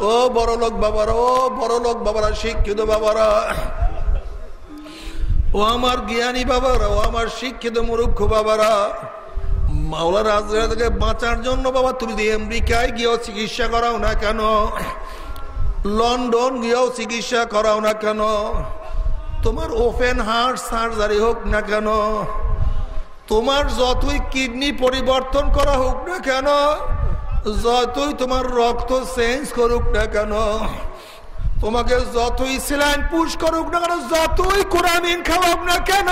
ও বড় লোক বাবারা, ও বড় লোক বাবারা, শিক্ষিত বাবারা। ও আমার জ্ঞানী বাবারা, ও আমার শিক্ষিত মুরুক্ষ বাবারা। মাওলা রাজরা থেকে বাঁচার জন্য বাবা, তুমি যদি আমেরিকায় গিয়েও চিকিৎসা করাও না কেন? লন্ডন গিয়েও চিকিৎসা করাও না কেন? তোমার ওপেন হার্ট সার্জারি হোক না কেন? তোমার যতই কিডনি পরিবর্তন করা হোক না কেন? যতই তোমার রক্ত চেঞ্জ করুক না কেন, তোমাকে যতই সিলাইন পুশ করুক না কেন, যতই কোরআমিন খাওয়াক না কেন,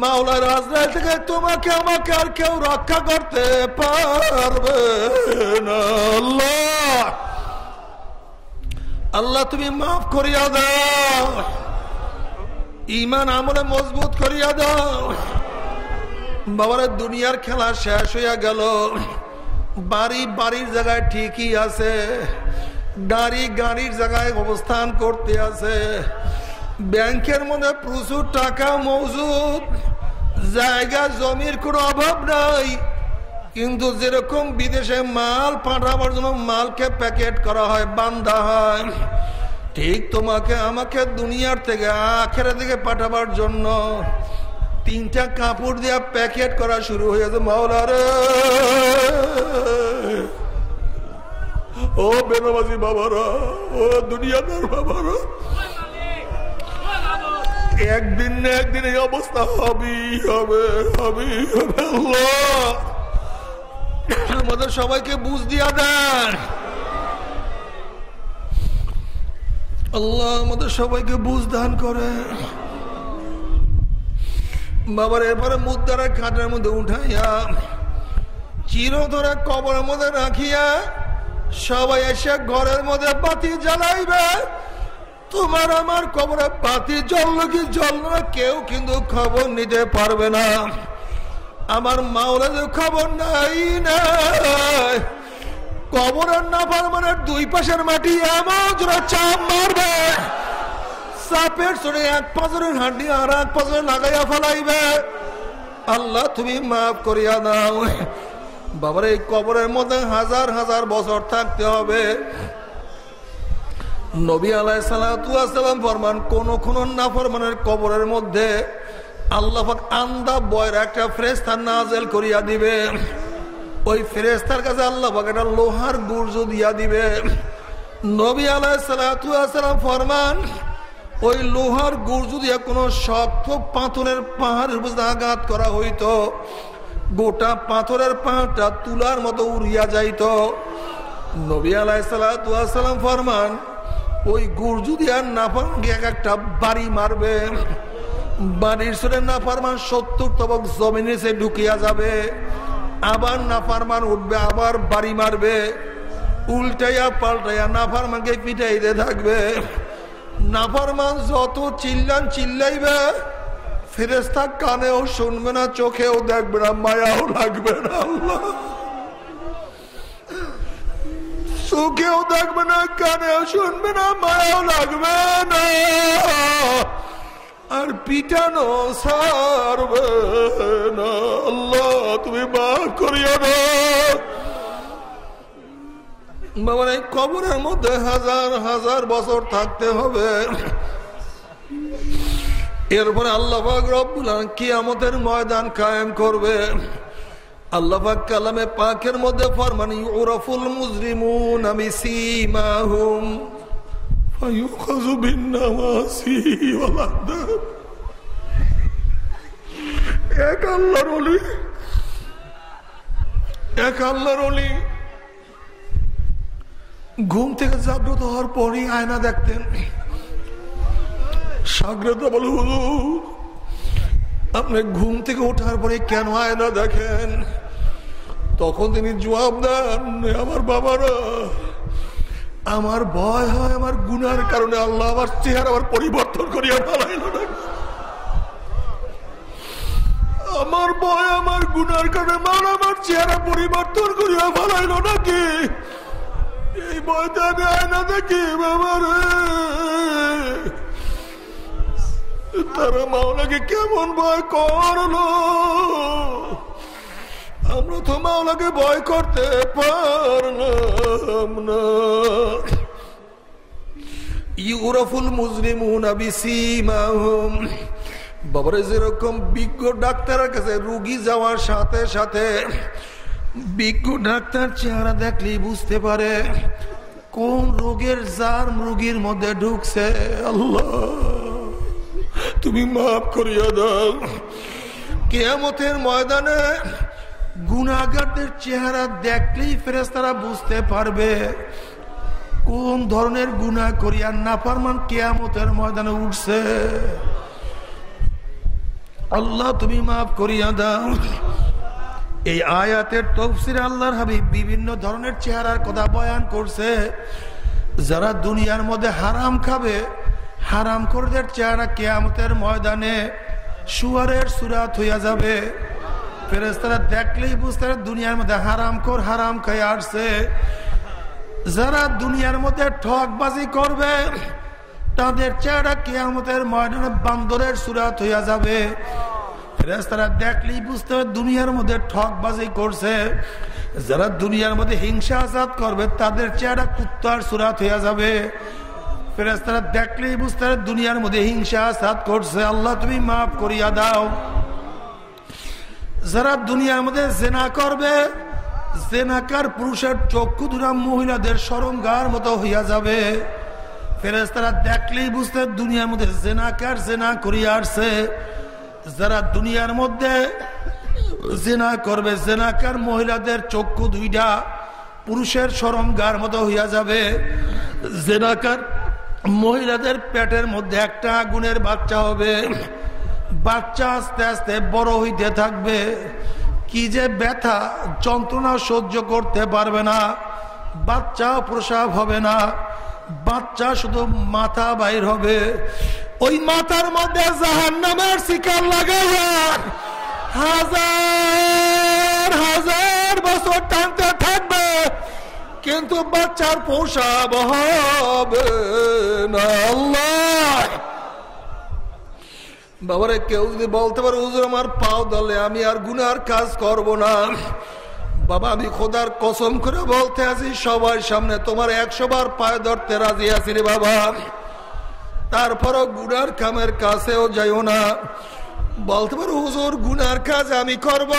মাওলা রাজরায় থেকে তোমাকে, আমাকে আর কেউ রক্ষা করতে পারবে না। আল্লাহ আল্লাহ তুমি মাফ করিয়া দাও। ইমান আমলে মজবুত করিয়া দাও। বাবার, দুনিয়ার খেলা শেষ হইয়া গেল। বাড়ি বাড়ির জায়গায় ঠিকই আছে। গাড়ি গাড়ির জায়গায় অবস্থান করতে আছে। ব্যাংকের মধ্যে প্রচুর টাকা মজুদ। জায়গা, জমির কোনো অভাব নাই। কিন্তু যেরকম বিদেশে মাল পাঠাবার জন্য মালকে প্যাকেট করা হয়, বান্ধা হয়, ঠিক তোমাকে আমাকে দুনিয়ার থেকে আখেরা দিকে পাঠাবার জন্য তিনটা কাপড় দিয়া প্যাকেট করা শুরু হয়ে হয়েছে মাওলারে। ও বেনাবাজি বাবারা, ও দুনিয়াদার বাবারা। একদিন না একদিন এই অবস্থা হবেই হবে হবেই হবে আমাদের সবাইকে বুঝ দিয়া দেন। আল্লাহ আমাদের সবাইকে বুঝ দান করে বাবার এরপরে মুদ্রার খাটের মধ্যে উঠাইয়া চিরতরে কবরের মধ্যে রাখিয়া সবাই এসে ঘরের মধ্যে বাতি জ্বালাইবে। তোমার আমার কবরে বাতি জ্বললো কি জ্বলল না কেউ কিন্তু খবর নিতে পারবে না। আমার মাওলাদের খবর নাই নাই কবরের নাফার মানে দুই পাশের মাটি এমন চাপ মারবে। চাপের চড়ে এক পাঁচরের হাঁটি আর এক পাঁচরে লাগাইয়া ফেলাইবে। আল্লাহ, তুমি মাফ করিয়া দাও। বাবার, এই কবরের মধ্যে হাজার হাজার বছর থাকতে হবে। নবী আলাই সালাম ফরমান, কোন কোন না ফরমানের কবরের মধ্যে আল্লাহ আন্দা বয়ের একটা ফ্রেস্তার নাজেল করিয়া দিবে। ওই ফেরেস্তার কাছে আল্লাহ একটা লোহার গুর্জ দিয়া দিবে। নবী আলাই সালাম ফরমান ওই লোহার গুর্জ দিয়া কোনো শক্ত পাথরের পাহাড়ের উপর আঘাত করা হইতো, গোটা পাথরের পাহাড়টা তুলার মতো উড়িয়া যাইত। নবী আলাই সালাম ফরমান, ওই গুর্জু দিয়ার নাফারমানকে এক একটা বাড়ি মারবে। বাড়ির সরে না নাফারমান সত্তর তবক জমিনে সে ঢুকিয়া যাবে। আবার না নাফারমান উঠবে, আবার বাড়ি মারবে। উল্টাইয়া পাল্টাইয়া না নাফারমানকে পিটাইতে থাকবে। নাফারমান যত চিল্লান চিল্লাইবে ফেরেস্তা কানেও শুনবে না, চোখেও দেখবে না, মায়াও লাগবে না, আল্লাহ। চোখেও দেখবে না, কানেও শুনবে না, মায়াও লাগবে না। আর পিটানো সারবে না, আল্লাহ, তুমি মাফ করিয়া না। বাবার এই কবরের মধ্যে হাজার হাজার বছর থাকতে হবে। এরপরে আল্লাহ রব্বুল কিয়ামতের ময়দান কায়েম করবে। আল্লাহ কালামে পাকের মধ্যে ফরমান ইউরাফুল মুজরিমুন আমি সীমাহুম এক আল্লাহর অলি এক আল্লাহর ওলি। ঘুম থেকে জাগ্রত হওয়ার পরই আয়না দেখতেন। সাগ্রত বলে আপনি ঘুম থেকে ওঠার পরে কেন আয়না দেখেন? তখন তিনি জবাব দেন আমার বাবারা, আমার ভয় হয়, আমার গুনার কারণে আল্লাহ আমার চেহারা আবার পরিবর্তন করিয়া ফেলাইল আমার ভয়, আমার গুনার কারণে আমার চেহারা পরিবর্তন করিয়া ফেলাইল নাকি এই আমি আয়না দেখি বাবার তারা মাওলাকে কেমন ভয় করল আমরা তো মাওলাকে ভয় করতে পারলাম না। ইউরফুল মুজরিমুন বিসিমাহুম বাবারে যেরকম বিজ্ঞ ডাক্তারের কাছে রুগী যাওয়ার সাথে সাথে বিজ্ঞ ডাক্তার চেহারা দেখলেই বুঝতে পারে কোন রোগের জার রুগীর মধ্যে ঢুকছে। আল্লাহ, তুমি মাফ করিয়া দাও। কেয়ামতের ময়দানে গুণাগারদের চেহারা দেখলেই ফেরেস্তারা বুঝতে পারবে কোন ধরনের গুণা করিয়া না পারমান কেয়ামতের ময়দানে উঠছে। আল্লাহ, তুমি মাফ করিয়া দাও। এই আয়াতের তফসির আল্লাহর হাবিব বিভিন্ন ধরনের চেহারার কথা বয়ান করছে। যারা দুনিয়ার মধ্যে হারাম খাবে, হারাম করদের চেহারা কেয়ামতের ময়দানে সুয়ারের সুরাত হইয়া যাবে। ফেরেস্তারা দেখলেই বুঝতে দুনিয়ার মধ্যে হারাম কর হারাম খাই আসছে। যারা দুনিয়ার মধ্যে ঠকবাজি করবে, তাদের চেহারা কেয়ামতের ময়দানে বান্দরের সুরাত হইয়া যাবে। ফেরেস্তারা দেখলেই বুঝতে হবে দুনিয়ার মধ্যে ঠকবাজি করছে। যারা দুনিয়ার মধ্যে হিংসা আজাদ করবে, তাদের চেহারা কুত্তার সুরাত হইয়া যাবে। ফেরেস্তারা দেখলেই বুঝতে হবে দুনিয়ার মধ্যে হিংসা আজাদ করছে। আল্লাহ তুমি মাফ করিয়া দাও। যারা দুনিয়ার মধ্যে জেনা করবে, জেনাকার পুরুষের চক্ষু দুরা মহিলাদের সরঙ্গার মতো হইয়া যাবে। ফেরেস্তারা দেখলেই বুঝতে দুনিয়ার মধ্যে জেনাকার জেনা করিয়া আসছে। যারা দুনিয়ার মধ্যে জেনা করবে, জেনাকার মহিলাদের চক্ষু দুইটা পুরুষের সরঙ্গার মতো হইয়া যাবে। জেনাকার মহিলাদের পেটের মধ্যে একটা আগুনের বাচ্চা হবে। বাচ্চা আস্তে আস্তে বড় হইতে থাকবে। কি যে ব্যথা, যন্ত্রণা সহ্য করতে পারবে না। বাচ্চা প্রসাব হবে না। বাচ্চা শুধু মাথা বাইর হবে। ওই মাথার মধ্যে জাহান নামের শিকার লাগাইয়া হাজার হাজার বছর টানতে থাকবে, কিন্তু বাচ্চার পোষাব হবে বাবারে, কেউ যদি বলতে পারে, হুজুর, আমার পাও দলে, আমি আর গুনার কাজ করব না। বাবা, আমি খোদার কসম করে বলতে আছি, সবার সামনে তোমার একশো বার পায়ে ধরতে রাজি আছি রে বাবা। তারপরও গুনার কামের কাছেও যাইও না। বলতে পারো, হুজুর, গুনার কাজ আমি করব।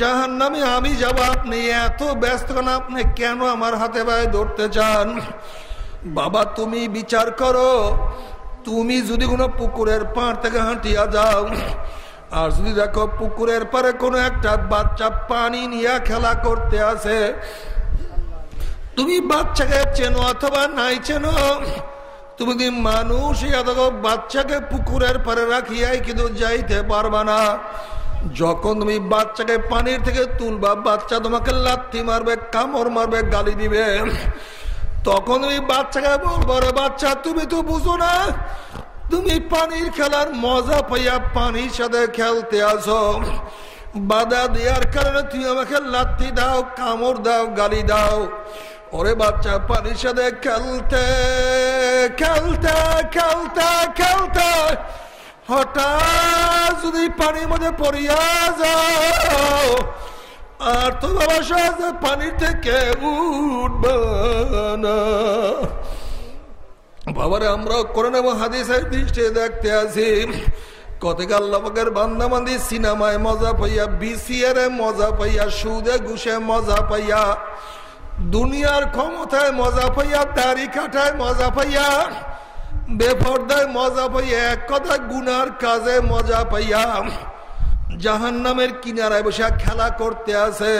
জাহান নামে আমি যাব আপনি এত ব্যস্ত না, আপনি কেন আমার হাতে পায়ে ধরতে চান? বাবা, তুমি বিচার করো। তুমি যদি কোনো পুকুরের পাড় থেকে হাঁটিয়া যাও, আর যদি দেখো পুকুরের পারে কোনো একটা বাচ্চা পানি নিয়ে খেলা করতে আসে, তুমি বাচ্চাকে চেনো অথবা নাই চেনো তুমি কি মানুষ? বাচ্চাকে পুকুরের পারে রাখিয়াই কিন্তু যাইতে পারবা না। যখন তুমি বাচ্চাকে পানির থেকে তুলবা, বাচ্চা তোমাকে লাথি মারবে, কামড় মারবে, গালি দিবে। তখন তুমি বাচ্চাকে বলব রে বাচ্চা, তুমি তো বুঝো না, তুমি পানির খেলার মজা পাইয়া পানির সাথে খেলতে আসো। বাধা দেওয়ার কারণে তুমি আমাকে লাথি দাও, কামড় দাও, গালি দাও। ওরে বাচ্চা পানির সাথে খেলতে খেলতে খেলতে খেলতে। হঠাৎ যদি পানির মধ্যে পড়িয়া যাও, আর তো বাবা সহজে থেকে উঠব না। বাবারে, আমরা করে নেব হাদিসের দৃষ্টি দেখতে আছি। কতকে আল্লাহের বান্দাবান্দি সিনেমায় মজা পাইয়া বিসিআর মজা পাইয়া, সুদে ঘুষে মজা পাইয়া দুনিয়ার ক্ষমতায় মজা পাইয়া, দাড়ি কাটায় মজা পাইয়া, বেফর্দায় মজা পাইয়া, এক কথা গুনার কাজে মজা পাইয়া জাহান নামের কিনারায় বসে খেলা করতে আছে।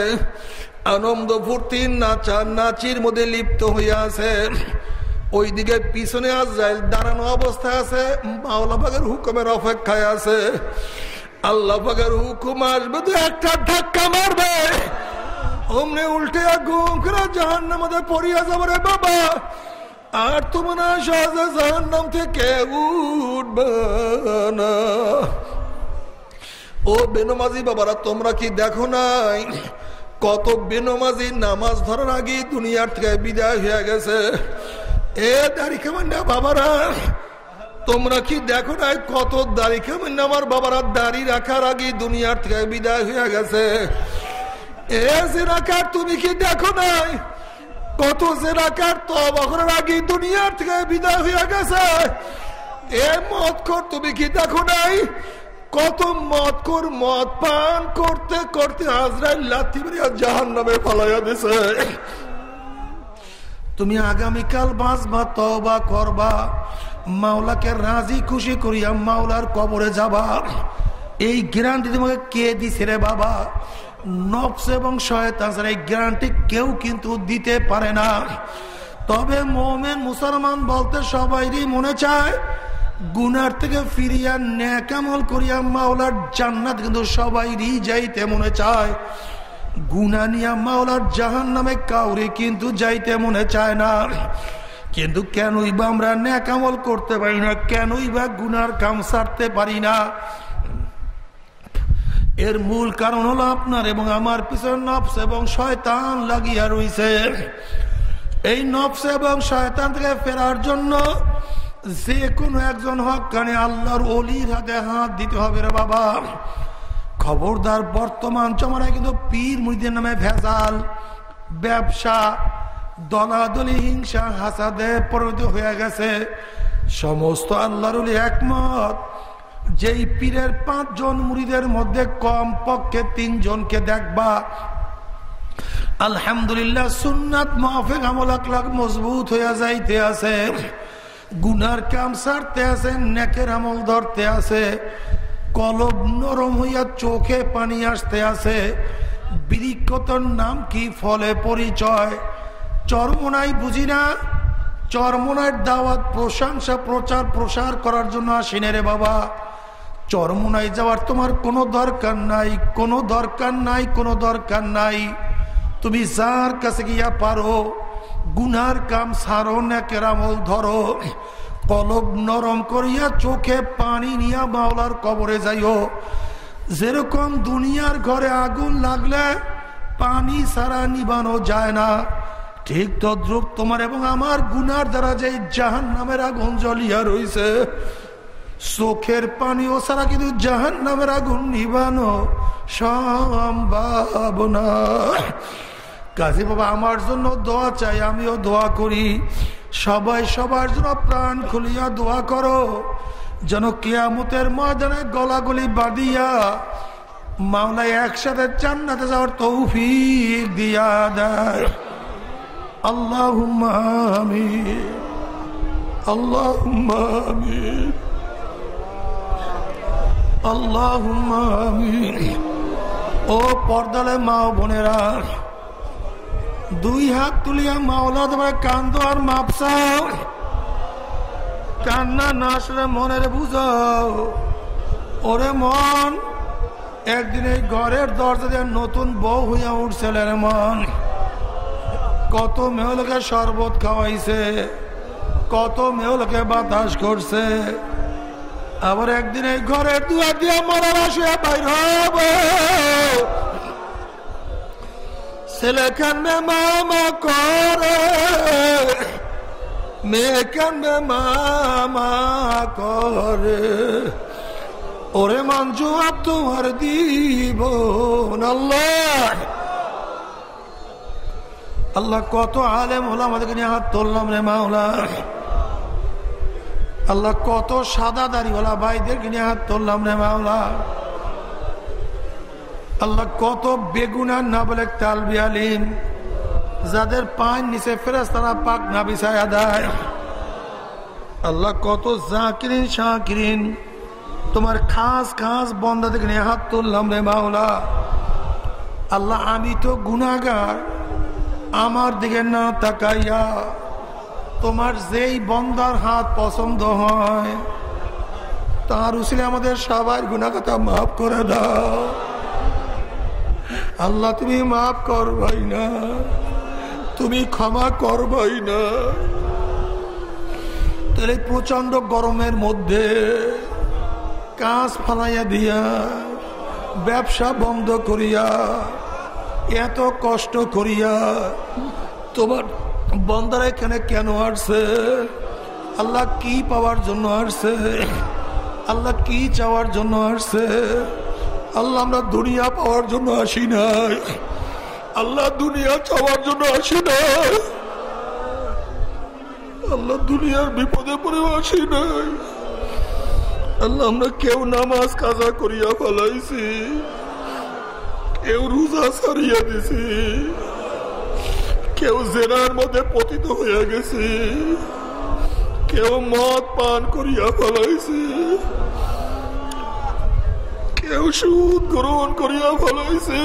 আনন্দ ফুর্তি নাচা নাচির মধ্যে লিপ্ত হইয়া আছে। ওইদিকে পিছনে আজাইল দাঁড়ানো অবস্থায় আছে মাওলা বাগের হুকুমের অপেক্ষায় আছে। আল্লাহ বাগের হুকুম আসবে তো একটা ধাক্কা মারবে। অমনে উল্টে ঘুম করে জাহান নামে পড়িয়া যাবে বাবা। আর তো হয় সহজে জাহান নাম থেকে উঠবে না। ও বেনমাজি বাবারা, তোমরা কি দেখো নাই? কত বেনমাজি নামাজ ধরার আগে দুনিয়ার থেকে বিদায় হয়ে গেছে। এ দাড়ি কামান্ডা বাবারা, তোমরা কি দেখো নাই কত দাড়ি কামান্ডা আমার বাবারা দাড়ি রাখার আগে দুনিয়ার থেকে বিদায় হয়ে গেছে? এ জেরাকার তুমি কি দেখো নাই? কত জেরাকার তবাকরের আগে দুনিয়ার থেকে বিদায় হয়ে গেছে। এ মত কর তুমি কি দেখো নাই? কত মদ কর মদ পান করতে করতে আজরাইল লাথি মেরিয়া জাহান নামে ফালাইয়া দিছে। তুমি আগামীকাল বাঁচবা তবা করবা, মাওলাকে রাজি খুশি করিয়া মাওলার কবরে যাবা। এই গ্যারান্টি তোমাকে কে দিছে রে বাবা? নফস এবং শয়তান এই গ্যারান্টি কেউ কিন্তু দিতে পারে না। তবে মোমেন মুসলমান বলতে সবাইরই মনে চায়, গুনার থেকে ফিরিয়া ন্যাকামল করিয়া মাওলার জান্নাত কিন্তু সবাইরই যাইতে মনে চায়। গুনা নিয়া মাওলার জাহান নামে কাউরে কিন্তু যাইতে মনে চায় না। কিন্তু কেনই বা আমরা ন্যাকামল করতে পারি না, কেনই বা গুনার কাম সারতে পারি না। এর মূল কারণ হলো আপনার এবং আমার পিছনে নফস এবং শয়তান লাগিয়া রইছে। এই নফস এবং শয়তান থেকে ফেরার জন্য যে কোনো একজন হক কানে আল্লাহর অলির হাতে হাত দিতে হবে রে বাবা। খবরদার বর্তমান চমারায় কিন্তু পীর মুইদের নামে ভেজাল, ব্যবসা, দলাদলি, হিংসা, হাসাদে পরিণত হয়ে গেছে। সমস্ত আল্লাহর একমত। যেই পীরের পাঁচজন মুড়িদের মধ্যে কম পক্ষে তিনজনকে দেখবা। আলহামদুলিল্লাহ সুন্নাত মাহফিক আমল আকলাক মজবুত হইয়া যাইতে আছে। গুনার কাম সারতে আছে, নেকের আমল ধরতে আছে। কলব নরম হইয়া চোখে পানি আসতে আছে। বৃক্ষতর নাম কি ফলে পরিচয়? চরমনাই বুঝি না? চরমনার দাওয়াত, প্রশংসা প্রচার প্রসার করার জন্য আসিনে রে বাবা। চরমনায় যাওয়ার তোমার কোনো দরকার নাই, কোনো দরকার নাই, কোনো দরকার নাই। তুমি যার কাছে গিয়া পারো, গুনার কাম সারো না কেরামল ধরো। কলব নরম করিয়া চোখে পানি নিয়া মাওলার কবরে যাইও। যেরকম দুনিয়ার ঘরে আগুন লাগলে, পানি সারা নিবানো যায় না। ঠিক তদ্রুপ তোমার এবং আমার গুনার দ্বারা যে জাহান নামের আগুন জ্বলিয়া রইছে চোখের পানি ও সারা কিন্তু জাহান নামের আগুন নিবানো সম্ভাবনা কাজী বাবা, আমার জন্য দোয়া চাই, আমিও দোয়া করি। সবাই সবার জন্য প্রাণ খুলিয়া দোয়া করো, যেন কেয়ামতের ময়দানে গলাগলি বাঁধিয়া মাওলায় একসাথে জান্নাতে যাওয়ার তৌফিক দিয়া দেয়। আল্লাহ আল্লাহ আল্লাহ ও পর্দালে মা বোনেরা, দুই হাত তুলিয়া মাওলা তোমার কান্দ আর মাপসাও কান্না না আসলে মনের বুঝাও। ওরে মন, একদিন এই ঘরের দরজা দিয়ে নতুন বউ হইয়া উঠছে মন। কত মেহলকে শরবত খাওয়াইছে, কত মেহলকে বাতাস করছে। আবার একদিন এই ঘরের দুয়ার দিয়ে মরার আসিয়া বাইর হব। ছেলে কান্দে মামা করে। মেয়ে কান্দে মামা করে। ওরে মানজু আপ তোমার দিব আল্লাহ। আল্লাহ কত আলেম হলো আমাদেরকে নিয়ে হাত তুললাম রে মাওলা। আল্লাহ কত সাদা দাড়িওয়ালা ভাইদেরকে নিয়ে হাত তুললাম রে মাওলা। আল্লাহ কত বেগুনার না বলে তাল বিয়ালিম যাদের পান নিচে ফেরাস তারা পাক না বিছায়া দেয়। আল্লাহ কত জাকিরিন শাকিরিন, তোমার খাস খাস বন্ধা থেকে হাত তুললাম রে মাওলা। আল্লাহ আমি তো গুনাগার আমার দিকে না তাকাইয়া তোমার যেই বন্দার হাত পছন্দ হয়, তার উসিলে আমাদের সবার গুণাগাতা মাফ করে দাও। আল্লাহ, তুমি মাফ করবাই না, তুমি ক্ষমা করবাই না। তাহলে প্রচণ্ড গরমের মধ্যে কাজ ফালাইয়া দিয়া, ব্যবসা বন্ধ করিয়া, এত কষ্ট করিয়া তোমার বন্দারা এখানে কেন আসছে? আল্লাহ কি পাওয়ার জন্য আসছে? আল্লাহ কি চাওয়ার জন্য আসছে? আল্লাহ আমরা দুনিয়া পাওয়ার জন্য আসি নাই। আল্লাহ দুনিয়া চাওয়ার জন্য আসি নাই। আল্লাহ দুনিয়ার বিপদে পড়ে আসি নাই। আল্লাহ আমরা কেউ নামাজ কাজা করিয়া ফলাইছি, কেউ রোজা সারিয়া দিছি। কেউ জেনার মধ্যে পতিত হইয়া গেছে। কেউ মদ পান করিয়া ফলাইছে। কেউ সুদ গ্রহণ করিয়া ফলাইছে।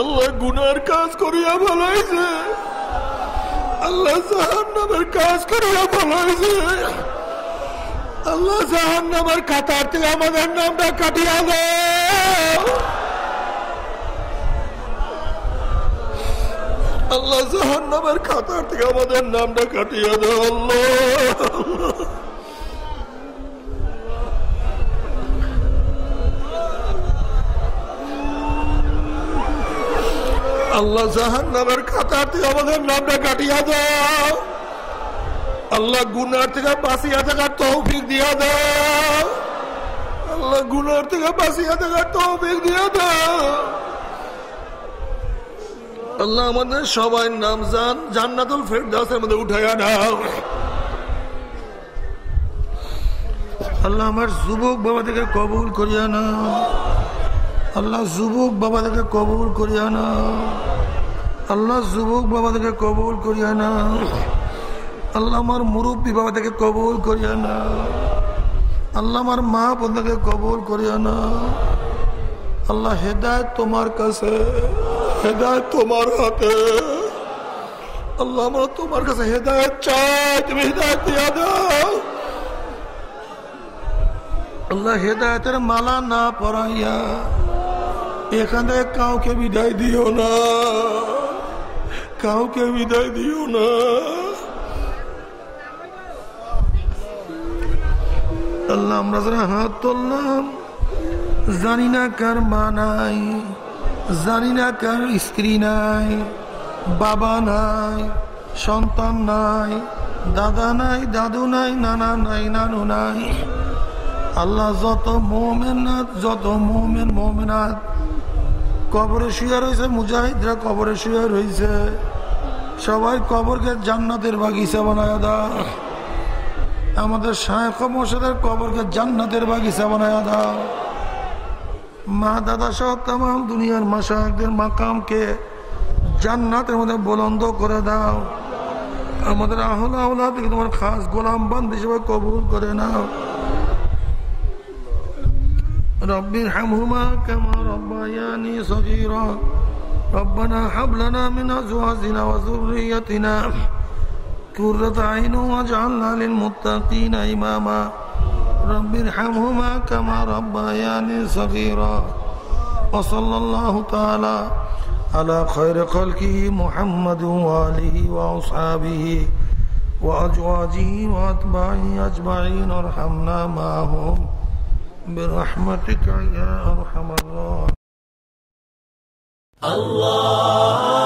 আল্লাহ গুনার কাজ করিয়া ফলাইছে। আল্লাহ জাহান নামের কাজ করিয়া ফলাইছে। আল্লাহ জাহান নামের কাতার থেকে আমাদের নামটা কাটিয়া দেয় আল্লাহ জাহান নামের খাতার থেকে আমাদের নামটা কাটিয়ে দাও, আল্লাহ। আল্লাহ জাহান নামের খাতার থেকে আমাদের নামটা কাটিয়ে দাও। আল্লাহ গুনার থেকে বাঁচিয়া থাকার তৌফিক দিয়া দাও। আল্লাহ গুনার থেকে বাঁচিয়া থাকার তৌফিক দিয়া দাও। আল্লাহ আমাদের সবাই নাম জান জান্নাতুল ফেরদাউসের মধ্যে উঠাইয়া নাও। আল্লাহ আমার যুবক বাবা থেকে কবুল করিয়া না আল্লাহ যুবক বাবা থেকে কবুল করিয়া না আল্লাহ যুবক বাবা থেকে কবুল করিয়া না আল্লাহ আমার মুরব্বী বাবা থেকে কবুল করিয়া না আল্লাহ আমার মা বোন থেকে কবুল করিয়া না আল্লাহ হেদায়ত তোমার কাছে। হেদায়ত তোমার হাতে। আল্লাহ আমরা তোমার কাছে হেদায়ত চাই তুমি হেদায়ত দিয়া দাও। আল্লাহ হেদায়তের মালা না পরাইয়া এখানে কাউকে বিদায় দিও না। কাউকে বিদায় দিও না। আল্লাহ আমরা হাত তুললাম, জানি না কার মা নাই। জানি না কার স্ত্রী নাই, বাবা নাই, সন্তান নাই, দাদা নাই, দাদু নাই, নানা নাই, নানু নাই। আল্লাহ যত মোমেনাথ যত মোমেন মোমেনাথ কবরে শুয়ে রয়েছে মুজাহিদরা কবরে শুয়ে রয়েছে সবাই কবরকে জান্নাতের বাগিচা বানায় দাও। আমাদের শায়খ মশাদের কবরকে জান্নাতের বাগিচা বানায় দাও। মা দাদা সহ তাম দুনিয়ার মাসায়কদের মাকামকে জান্নাতের মধ্যে বুলন্দ করে দাও আমাদের আহলা আহলা থেকে তোমার খাস গোলাম বান্ধ হিসেবে কবুল করে নাও رب ارحمهما كما ربياني صغيرا ربنا هب لنا من ازواجنا وذريتنا قرة عين واجعلنا للمتقين اماما رب ارحمهما كما ربياني صغيرا. وصلى الله تعالى على خير خلقه محمد وآله وأصحابه وأزواجه وأتباعه أجمعين. ارحمنا معهم. برحمتك يا أرحم الراحمين. الله